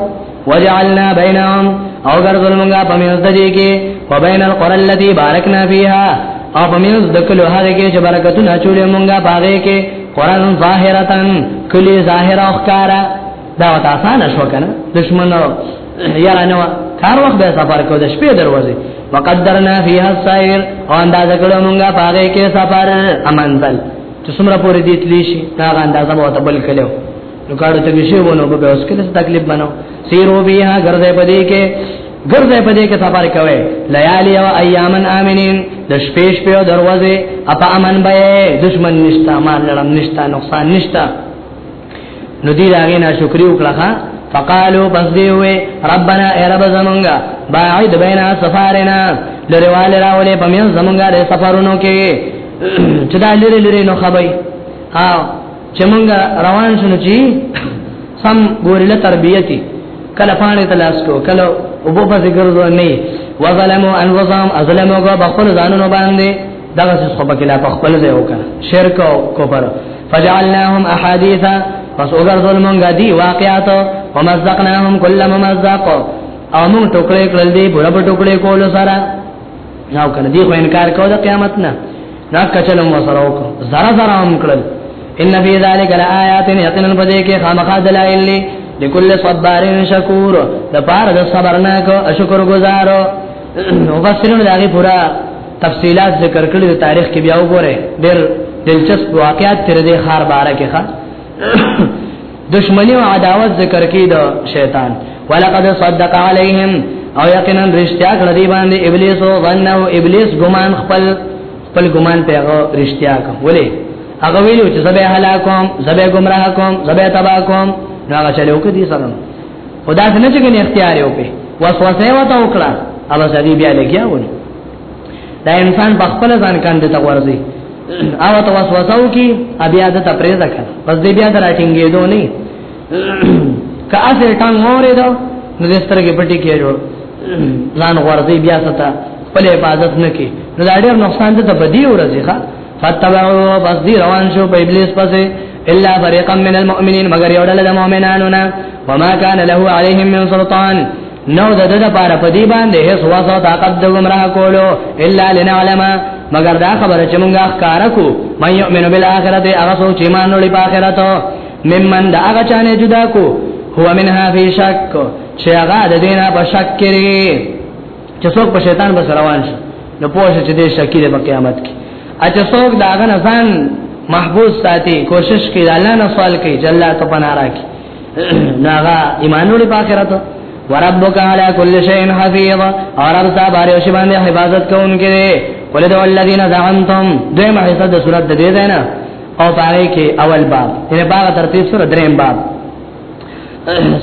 وجعلنا بینهم او ګرځول مونږه په میز د دې کې په بین القرى التي باركنا فيها او په میز د کلو هغه کې چې برکتونه چولې مونږه باغې کې قران ظاهرتن کلی ظاهر او ښکارا دا وته آسان شو کنه دشمن یاره نو کار وخت به سفر کو د شپې دروازه وقدرنا فيها السير او اندازه کړو مونږه پاره کې سفر امنزل چې څومره پورې دي تلی شي دا اندازه به تبل کړو نو کارو ته شی ونه به اوس کله تکلیف بنو سیرو بیا ګرځې پدې کې ګرځې پدې کې سفر کوي لیالي او ایامن امنین د شپې شپې او دروازه اپا امن به دشمن نشتا مال لړم نشتا نقصان نشتا نو دی داغه ناشکری وکړه فقالو پس دی وی ربنا ای رب زمونږه باعد بین سفارنا لریوال راولې پمن زمونږه د سفرونو کې چې دا لری لری نو خبري ها چې مونږه روان شنو چې سم ګورله تربیتی کله پانه تلاش کو کله وبو په ذکر ځو نه وظلمو ان وظام ازلمو کو بخل ځانونو باندې دغه څه خو بګلا په خپل ځای وکړه شرک او کفر فجعلناهم احاديثا پس وګرځول مونږه دی واقعات ومزقناهم كل ممزق او مونږ ټوکړې کړل دی بره په ټوکړې کول سره نو کنه دی خو انکار کوو د قیامت نه نا کچلم وسره وک زرا زرا هم کړل ان فی ذلک لآیات یقینا بده کې خامخا دلائل لکل صبار شکور د پاره د صبرناک او شکر گزارو مفسرین دا غي پورا تفصيلات ذکر کړی د تاریخ کې بیا وګوره ډېر دلچسپ واقعات تر دې خار بارا کې ښه دشمنی او عداوت ذکر کې د شیطان ولقد صدق عليهم او یقینا رشتیا کړ دی باندې ابلیس او ظن او ابلیس ګمان خپل خپل ګمان په هغه رشتیا کوم ولې هغه ویلو چې زبې هلاکوم زبې گمراه کوم زبې تباہ کوم نو هغه چلو کې دي سره خدا څنګه چې کني اختیار یو په وسوسه وته وکړه هغه ځدی بیا لګیا و دا انسان په خپل ځان کاندې ته ورځي او ته وسوسه وکي بیا د تپریزه کړه پس دې بیا دراټینګې دوه نه که اسه ټنګ مورې دو نو دې سترګې پټې کې جوړ ځان ورځي بیا ستا خپل عبادت نه کې نو دا ډېر نقصان ده ته بدی ورځي ښا فتبعوا پس دی روان شو په ابلیس پسې الا فريقا من المؤمنين مگر یو ډله د مؤمنانو نه وما كان له عليهم من سلطان نو د دې لپاره په دې باندې هیڅ واسو طاقت د گمراه کولو الا لنعلم مگر دا خبره چې مونږه ښکارا کو مې یؤمن بالآخرته هغه څوک چې مان لري په آخرت ممن دا هغه چانه جدا کو هو منها فی شک چې هغه د دینه په شک کې چې څوک په شیطان بس روان شي نو پوه شي چې دې شکیل په قیامت کې اچھا څوک دا غن ځان محبوس ساتي کوشش کوي الله نه سوال کوي چې الله ته پناه راکړي ناغا ایمانوړي په آخرت وربک علی کل شیء حفیظ اور رب صاحب هر شی باندې حفاظت کوونکی دی ولې د ولذین زعمتم دغه حصہ د سورۃ د دې نه او پاره کې اول باب یې باغ ترتیب سره دریم باب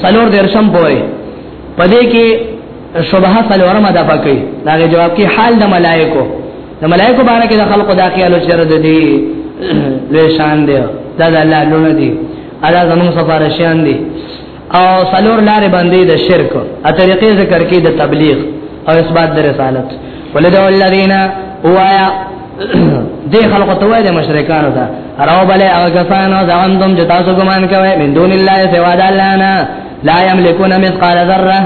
سلور درشم پوي پدې کې شبهه څلورمه ده پکې دا جواب کې حال د ملائکو د ملائکو باندې کې د خلقو دا خیال چې رد دي له شان دي دا د الله لونه دي ادا زمون سفارشان دي او څلور لارې باندې د شرک ا طریقې ذکر کې د تبلیغ او اثبات د رسالت ولدو الذین وایا دې خلق ته وای د مشرکانو ته راو بلې هغه کسانو ځان دوم جتا سو ګمان کوي من دون الله سوا د الله نه لا یملکون مثقال ذره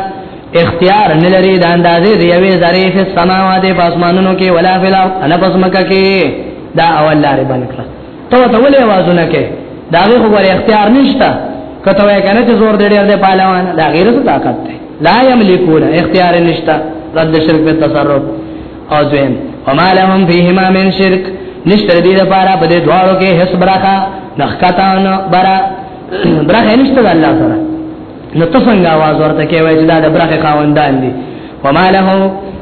اختیار نلری د اندازې دی وی ذری فی السماوات په اسمانونو کې ولا فی الارض انا پسمکه کې دا اول لارې بند کړه ته ته ولې आवाजونه کې دا غو غوړ اختیار نشته کته وای کنه چې زور دې ډېر دې پهلوان دا غیر څه طاقت دی لا یملکون اختیار نشته رد شرک په تصرف او ځین وما لهم فیهما من شرک نشته دې لپاره په دې دواړو کې هیڅ برخه نخکتان برا برخه نشته الله سره نو ته څنګه आवाज ورته کوي چې دا د برخه خاوندان دي وما له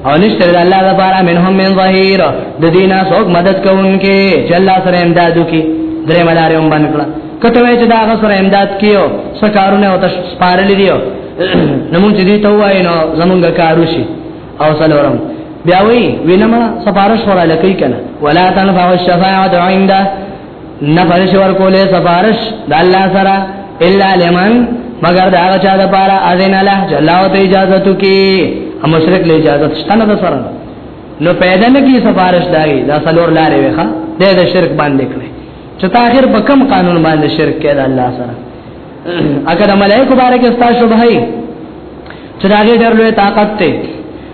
او نشته د الله لپاره منهم من ظهير د دینه څوک مدد کوونکې چې الله سره امداد وکي درې ملاره هم باندې کړه کته وای چې دا هغه سره امداد کیو څه کارونه او تاسو سپارلې دیو نو مونږ دې ته وای نو زمونږ کارو شي او سلام بیا وی وینم سفارش وراله کوي کنه ولا تنفع الشفاعه عنده نه پرش ورکولې سفارش د الله سره الا لمن مگر دا چا د پاره اذن الله جل او ته اجازه تو کی مشرک له اجازه شتنه د سره نو پیدا نه کی سفارش دای دا سلور لارې وخه د دې شرک باندې کړې چې تاخير په کم قانون باندې شرک کړه الله سره اګه د ملائکه بارک استا شوبای چې دا ډېر لوی طاقت ته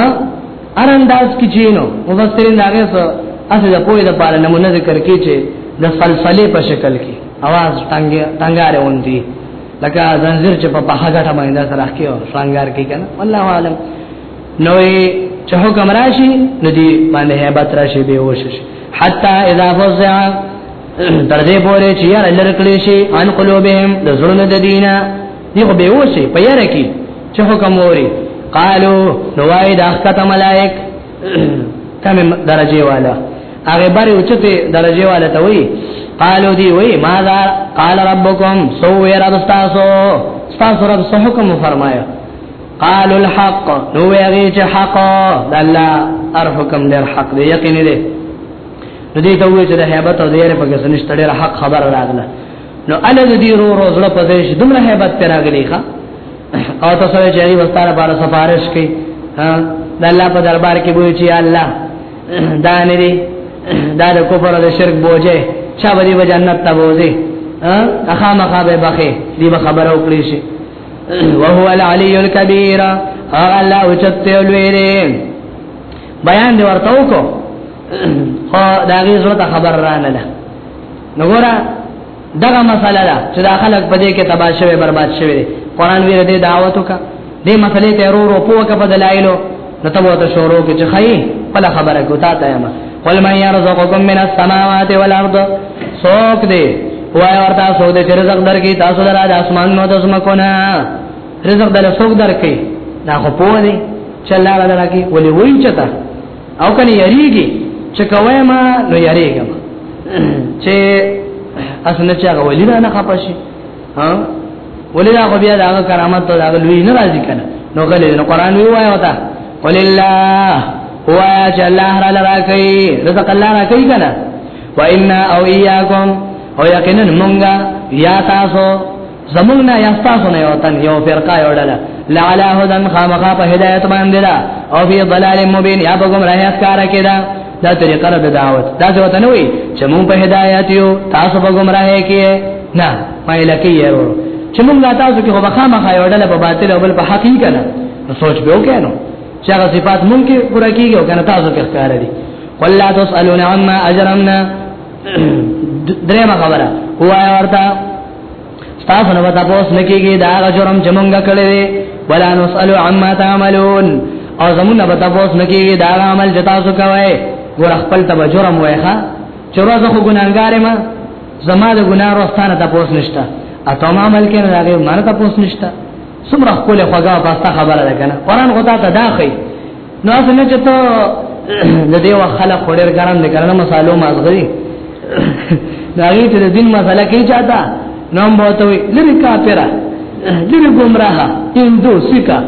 ا ار انداز کې چینو مفسرین دا غي څه اسه د پوهې د پاره نمونه ذکر کې چې د سلسله په شکل کې आवाज ټنګ ټنګاره وندي لکه زنجیر چې په پخا غټه باندې سره راکیو شرنګار کې کنه والله عالم نوې چې حکم راشي ندی باندې hebat راشي به وشش حتا اذا فزع تر دې پورې چې یار لرکلی شي ان قلوبهم د زړه د دینه دی خو به وسی په یاره کې چې حکم وری قالو نوای د اخته ملائک کمه درجه والا هغه بری اوچته درجه والا ته وی قالو دی وی ماذا قال ربکم سو رب تاسو تاسو رب سو حکم فرمایا قال الحق نو ویږي چې حق د الله ار حکم در حق دی یقین دی نو دې ته وی چې د hebat او د یې په کې سنشت ډېر حق خبر راغله نو ال دې رو رو زړه په دې دومره hebat پر راغلی ښا او تاسو یې جری وستاره بار سفارش کوي د الله په دربار کې وایي چې الله دا نه دي دا د کفر او شرک بوجه چا به دې جنت ته بوزي اخا مخا به بخي دې به خبره وکړي شي وهو العلي الكبير الله اوچته لوی دی بیان دی ورته وکړو خو دا غي زړه خبر رانه ده نو ګوره دغه مسله ده چې دا خلک په دې کې تباہ شوی برباد شوی دی قران ویره دې دعوت وکړه دې مسلې ته ورو ورو پوهه په دلایلو نو ته وته شروع کې چې خی په خبره کو تا ته ما قل من يرزقكم من السماوات والارض سوق دې وای ورته سوق دې چې رزق درکې تاسو لرا د اسمان نو د زمکو نه رزق دل سوق درکې دا خو پوه دی چې الله تعالی کې ولې وایي چې او کنه یریږي چې کوي ما نو یریږم چې اسنه چې هغه ولې نه خپشي ها ولې دا بیا دا کرامت ته دا لوی نه راځي کنه نو غلې نو قران وی وایو تا قل الله هو چې الله را لراکي رزق الله راکي کنه وإنا أو إياكم أو يقينا منغا يا تاسو زمونږ نه یا تاسو نه یو تن یو فرقه یو ډله لعلا هدن خامخا په هدایت باندې دا او فی ضلال مبین یا په گمراهی ښکارا کې دا دا طریقه د دعوت دا څه وته نه وي چې مونږ په هدایت یو تاسو په گمراهی کې نه مایل کې یو چې مونږ تاسو کې خو خامخا یو ډله په باطل او بل په حقیقت نه سوچ به وکړو چې هغه صفات مونږ کې پوره کیږي او کنه تاسو کې ښکارا دي قل لا تسالون عما اجرمنا درېمه خبره هو ورته تاسو نو تاسو نکیږي دا جرم چې مونږ کړی ولا نسأل عما تعملون او زمونږ به تاسو نکیږي دا عمل چې تاسو کوی ګور خپل ته جرم وایخه چې روزه خو ګناګار ما زما د ګنا روستانه تاسو نشته اته ما عمل کړي دا غي مرته تاسو نشته سمره خپل خوګه پاستا خبره ده کنه قران غوتا ته داخی نو څنګه چې ته د دې وخت خلک خورر ګران دي ګران مسالو مازغري دا یې ته دین مساله کې چاته نوم بوته وي لری کافرا لری گمراه هندو سکا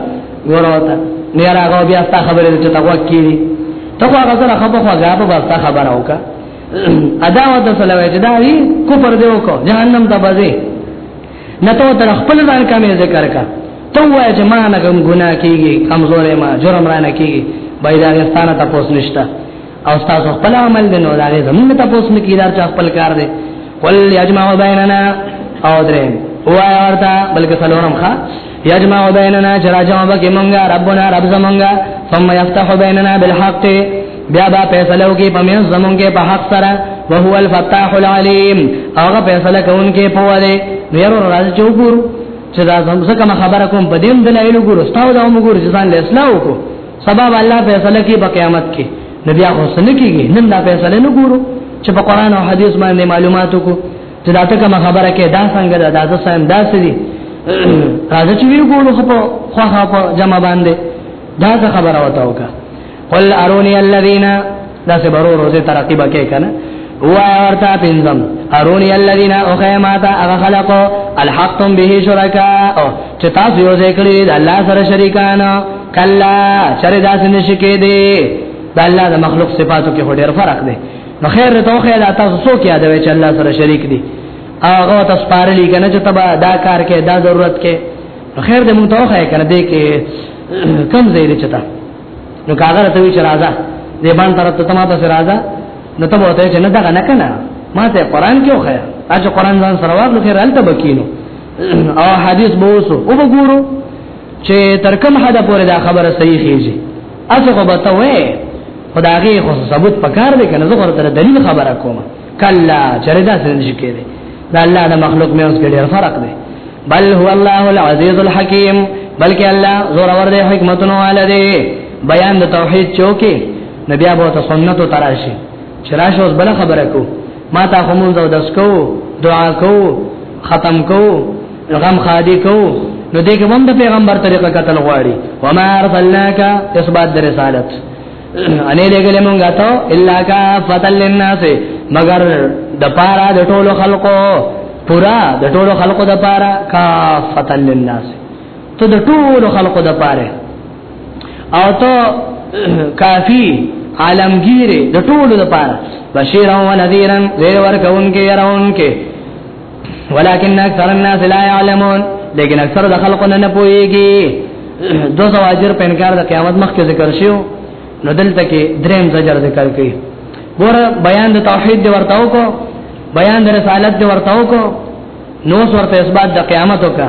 ورته نه راغو بیا تا خبره ته تا وکړي ته هغه سره خبره خو غابه واسطه خبره وکړه ادا وته سلام چې دا وی کفر دی وکړه جهنم ته بځي نه ته تر خپل ځان کمې ذکر کا ته وای چې ما نه کوم ګناه کیږي کمزورې ما جرم را نه کیږي بایداغستان ته پوس نشتا او تاسو خپل عمل دی نو دا غي زمونږ ته پوس نه کیدار چې خپل کار دی قل یجمع بیننا او درې وای ورته بلکې څلورم ښا یجمع بیننا چراجم بکی منگا ربنا رب زمنگا ثم یفتح بیننا بالحق بیا با فیصلو کی پمین زمون کې په حق سره وهو الفتاح العلیم هغه فیصله کون کې پوه دی نیر راز چوبور چې دا زمزه کوم خبره کوم بدیم دلایل ګورو ستاو دا موږ ګورو ځان له اسلام وکړو سبب الله فیصله کی په قیامت کې نبی هغه سن کېږي نن دا فیصله نه ګورو چې په قران او حديث باندې معلوماتو کو چې دا ته کوم خبره کې دا څنګه دا د سم داسې دي راځه چې وی ګورو خو په خو په جمع باندې دا څه خبره وته وکا قل اروني الذين دا څه برو روزه ترقیب کې کنه هو ورتا پینځم اروني الذين اخيماتا اغه خلقو الحقتم به شرکاء چې تاسو یو ځای کړی د الله سره شریکان کلا شر داس نشکې دي د الله د مخلوق صفاتو کې هډر فرق دی نو خیر ته خو دا تاسو څوک یادوي چې الله سره شریک دي هغه تاسو پارلی کنه چې تبا دا کار کې دا ضرورت کې خیر دې مونږ ته خو کنه دې کې کم ځای دې چتا نو کاغذ ته وی چې راځه دې باندې تر ته ما ته راځه نو ته وته چې نه دا نه کنه ما ته قران کې خو یا اجه قران ځان سره واغلو خیر الته بکینو او حدیث بوسو او وګورو چې ترکم حدا پورې دا خبره صحیح کیږي اسه خو بته وې خدایي خو ثبوت پکار دی کنه زه ورته دلیل خبره کوم کلا چرې دا څنګه شي کېږي دا الله د مخلوق مې اوس کې ډېر فرق دی بل هو الله العزيز الحكيم بلکې الله زور اور دې حکمتونو والا دی بیان د توحید چوکي نبي ابو ته سنت او تراشي چرآش اوس بل خبره کو ما تا خمول دو دس کو دعا کو ختم کو غم خادي کو نو دغه هم د پیغمبر طریقه قتل غواړي وما ارسلناک اثبات در رسالت انې لګل مونږه ته الا کا فتل للناس مگر د پارا د ټولو خلقو پورا د ټولو خلقو د پارا کا فتل للناس ته د ټولو خلقو د پاره او ته کافی عالمگیر د ټولو د پاره بشیر او نذیرن زیر ورکون کې يرون کې ولكن اکثر الناس لا يعلمون لیکن اکثر د خلکو نه نه پويږي دو زواجر په انکار د قیامت مخکې ذکر شیو نو دلته کې دریم زجر ذکر کړي ګور بیان د توحید دی ورته وکړو بیان د رسالت دی ورته وکړو نو ورته اثبات د قیامت وکړه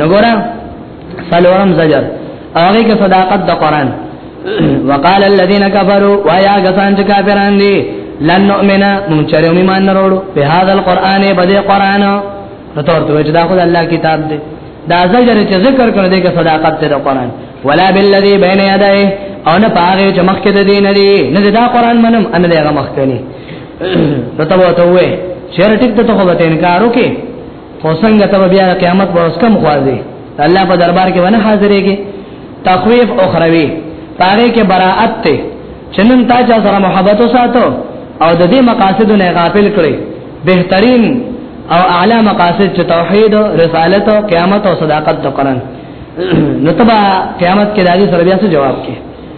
نګورا سلورم زجر هغه کې صداقت د قران وقال الذين كفروا ويا غسان چې کافران دي لن نؤمن من چرې ایمان نه وروړو په هاذ القران بده قران نو تورته چې دا خو الله کتاب دی دا زجر چې ذکر کړو دغه صداقت ته د قران ولا بالذي بين يديه او نه پاره چې مخکې د دین دی نه دا قران منم ان دغه مخکنی نو ته وته وې چیرټیک ته خو به انکار وکي خو څنګه ته بیا قیامت پر ورځ کم خوازي الله په دربار کې ونه حاضرېږي تخویف اخروی پاره کې براءت ته چنن تا چا سره محبت وساتو او د دې مقاصد نه غافل کړي بهترین او اعلی مقاصد چې توحید رسالت او قیامت او صداقت د قران نو تبا قیامت کې د دې سره بیا څه جواب کې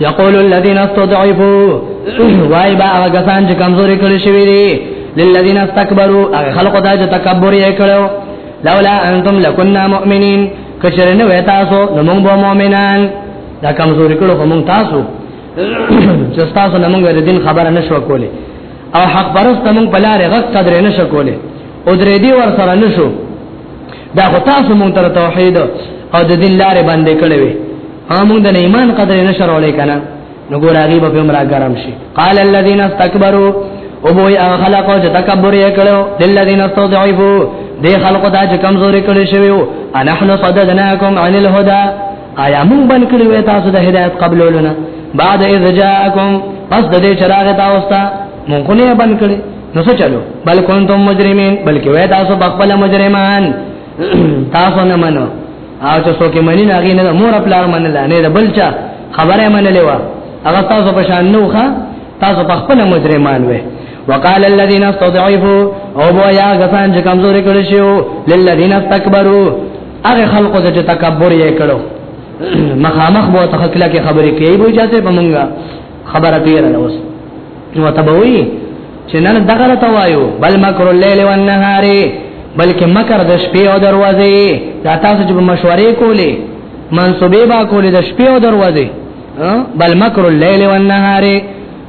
یقول الذين استضعفوا وای با هغه کسان چې کمزوري کړی شوی دي للذین استكبروا هغه خلق دا چې تکبر یې کړو لولا انتم لكنا مؤمنین کچره نه وې تاسو نو موږ به مؤمنان دا کمزوري کړو کوم تاسو چې تاسو نه موږ د دین خبره نشو کولې او حق پرست موږ بلاره غږ قدر نشو کولې او درې دی ور سره نشو دا خو تاسو مونږ ته توحید او د دین لارې باندې کړې وي مونږ د ایمان قدر نه شرولې کنه نو ګور هغه به عمره ګرم شي قال الذين استكبروا او بو یا خلق او تکبر یې کړو للذین استضعفوا دې خلق دا چې کمزوري کړی شوی او انحن صددناکم عن الهدى آیا مونږ بن کړی وې تاسو د هدایت قبولونه بعد اذ جاءکم پس د دې چراغ تاسو ته مونږ خو نه بند کړي نو څه چلو بل کنتم مجرمین بلکې وای تاسو بخبل مجرمان تاسو نه منو او چې څوک منی نه غي نه مور خپل منل نه ده بلچا خبره منلې وا هغه تاسو په شان نوخه تاسو په خپل مجرمان وې وقال الذين استضعفوا او بو یا غسان چې کمزوري کړی شو للذین استكبروا هغه خلقو چې تکبر یې کړو مخامخ بو تخکلا کې خبرې کوي بو چاته په مونږه خبره تیر نه اوس نو تبوی چې نن دغه ته وایو بل مکر الليل والنهار بلکې مکر د شپې او دروازې دا تاسو چې مشورې کولې منسوبې با کولې د شپې او دروازې بل مکر الليل والنهار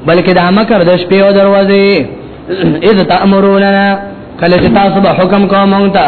بلکې دا مکر د شپې او دروازې اذ تأمروننا کله چې تاسو به حکم کوم مونږ ته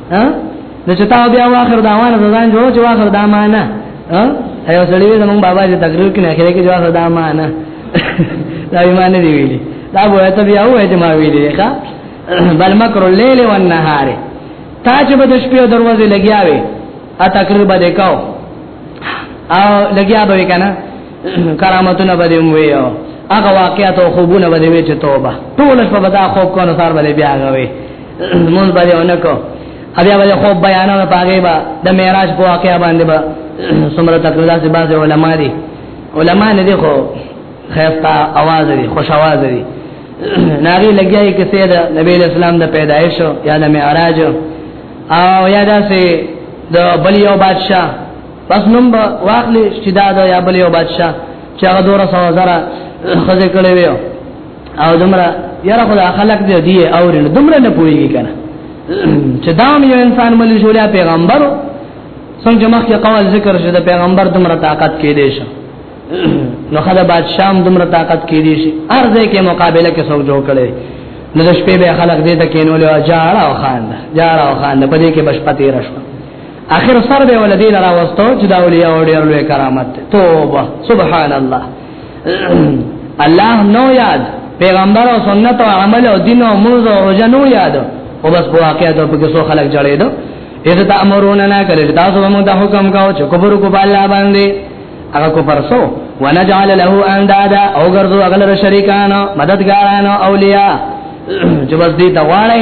ها نو چې تاسو بیا واخر دا وانه ځان جوړو چې واخر دا معنا ها ایو سړی وی زمون بابا چې تقریر کړي نه کړي چې واخر دا معنا دا ایمان دی ویلي دا به ته بیا وای چې ما ویلي ښا بل مکر الليل والنهار تا چې به د شپې دروازه لګیاوي ا تقریر به وکاو او لګیا به کنه کرامتونه به هم ویو هغه واقعیت او خوبونه به وی چې توبه ټول په بدا خوب کو نو سار به بیا غوي مونږ باندې اونکو بیا به خو بیانونه پاګې با د معراج په واقعیا باندې با سمره تقریدا چې بعض علما دي علما نه دي خو خیفتا आवाज دي خوش आवाज دي ناغي لګیای کې سید نبی اسلام د پیدایش یا د معراج او یا داسې د بل یو بادشاہ پس نوم به واخلې چې دا د یا بل یو بادشاہ چې هغه دوره سو زره خزه کړې ویو او دمر یاره خدا خلق دې دی او رنه دمر نه پويږي کنه چې دا یو انسان مل شولیا پیغمبر څنګه مخکې قول ذکر شوه د پیغمبر دمر طاقت کې دی شه نو خدای بادشاہ دمر طاقت کې دی شي ارزه کې مقابله کې څوک جوړ کړي نو د شپې به خلق دې ته کینول او جاړه او خان جاړه او خان په دې کې بش پتی راشو اخر سر به ولدی لرا وستو چې دا ولیا او ډیر لوی کرامت توبه سبحان الله الله نو یاد پیغمبر او سنت او عمل او دین او موز او روزه نو یاد او بس په واقعیا ته په څو خلک جړې دو اذا تامرون نه کړی تاسو به موږ د حکم کاو چې کبر کو بالا باندې هغه کو پرسو ونجعل له اندادا او ګرځو اغلر شریکانو مددګارانو اولیاء چې بس دې دواړې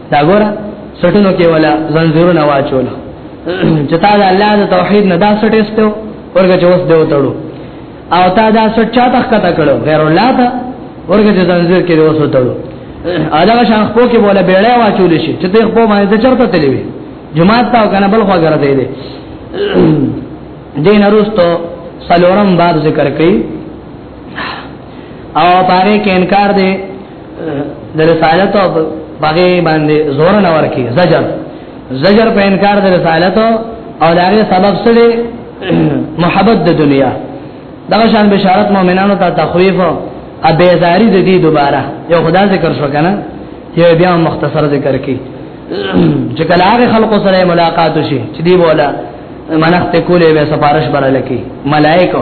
دا ګوره سټونو کې ولا زنجیرونه واچول چې تا د الله د توحید نه دا سټ استو ورګه چې اوس دیو تړو او تا دا سټ چا تخ کته کړو غیر الله ته ورګه چې زنجیر کې اوس تړو علاوه شان خو کې بوله بیړې واچول شي چې ته خو ما دې چرته تللی وي جمعه تا کنه بل خو غره دی دین ارستو سلورم باب ذکر کړي او پاره کې انکار دی د رسالت او باغې باندې زور نه ورکی زجر زجر په انکار د رسالت او دغه سبب سره محبت د دنیا دا شان بشارت مؤمنانو ته تخویف او بیزاری د دې دوباره یو خدا ذکر شو کنه یو بیا مختصر ذکر کی چې کله هغه خلکو سره ملاقات وشي چې دی بوله منخت کولې به سفارش براله کی ملائکه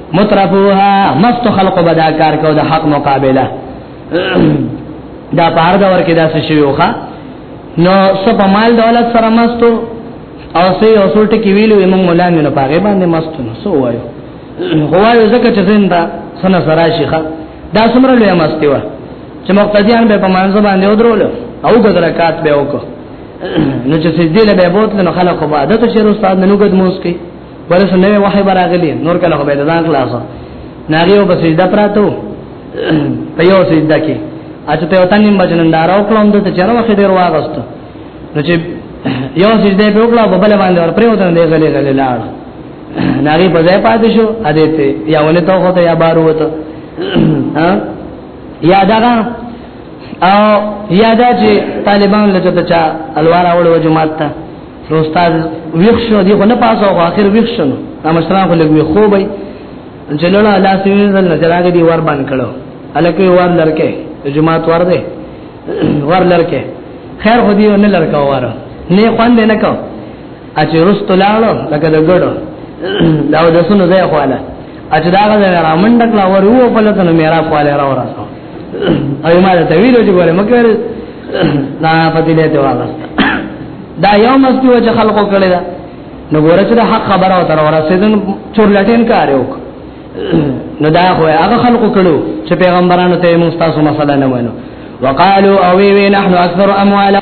مترفوها مست خلق بدا کار کو د حق مقابله دا پار دا ورکه دا څه شوخه نو سب مال دولت سره مستو او سه او سلټ کی ویلو موږ مولا نه پاګې باندې مستو نو سو وایو هوایو زکه چې زنده سنا سره شيخه دا څومره لوی مستی و چې مقتدیان به په مانځ باندې ودرول او د رکعات به وکړو نو چې سجدي له به بوتل نو خلک خو عادت شي استاد نن وګد موس کوي ورسې نوې وحي براغلي نور کله خو به ځان خلاصو ناغيو په سجده پراتو په یو سجده کې اته ته وطن نیم بچنن دارو کلم د ته چر وخت ډیر واغست نو چې یو سجده په وکړه په بل باندې ور پریو ته دی غلې غلې لاړ ناغي په ځای پاتې شو اده ته یا ونه ته خو ته یا بار وته ها یا دا او یا دا چې طالبان لته چا الوار اول وجمعات ته نو استاد ویښ شو دی خو نه پاسو خو اخر ویښ شو نو دا مشران خو لګوي خو به جلړه لا سوي زل نه جلاګه دی ور باندې کړو الکه ور لړکه جمعات ور دی ور لړکه خیر خو دی نه لړکا ور نه خوند نه کو اچ رست لاړو لکه د ګړو دا د سونو ځای خواله اچ دا غزه را منډک لا ور وو په لته نه میرا خواله را ورسو ایمه ته ویلو چې ګوره مګر دا پتی له ته واغست دا یو مستی وجه خلقو کړی دا نو ګوره چې حق خبره وتر ورسېدن چور لټین کار یو نو دا خو هغه خلقو کړو چې پیغمبرانو ته موږ تاسو مسله نه وینو وقالو او وی نحن اکثر اموالا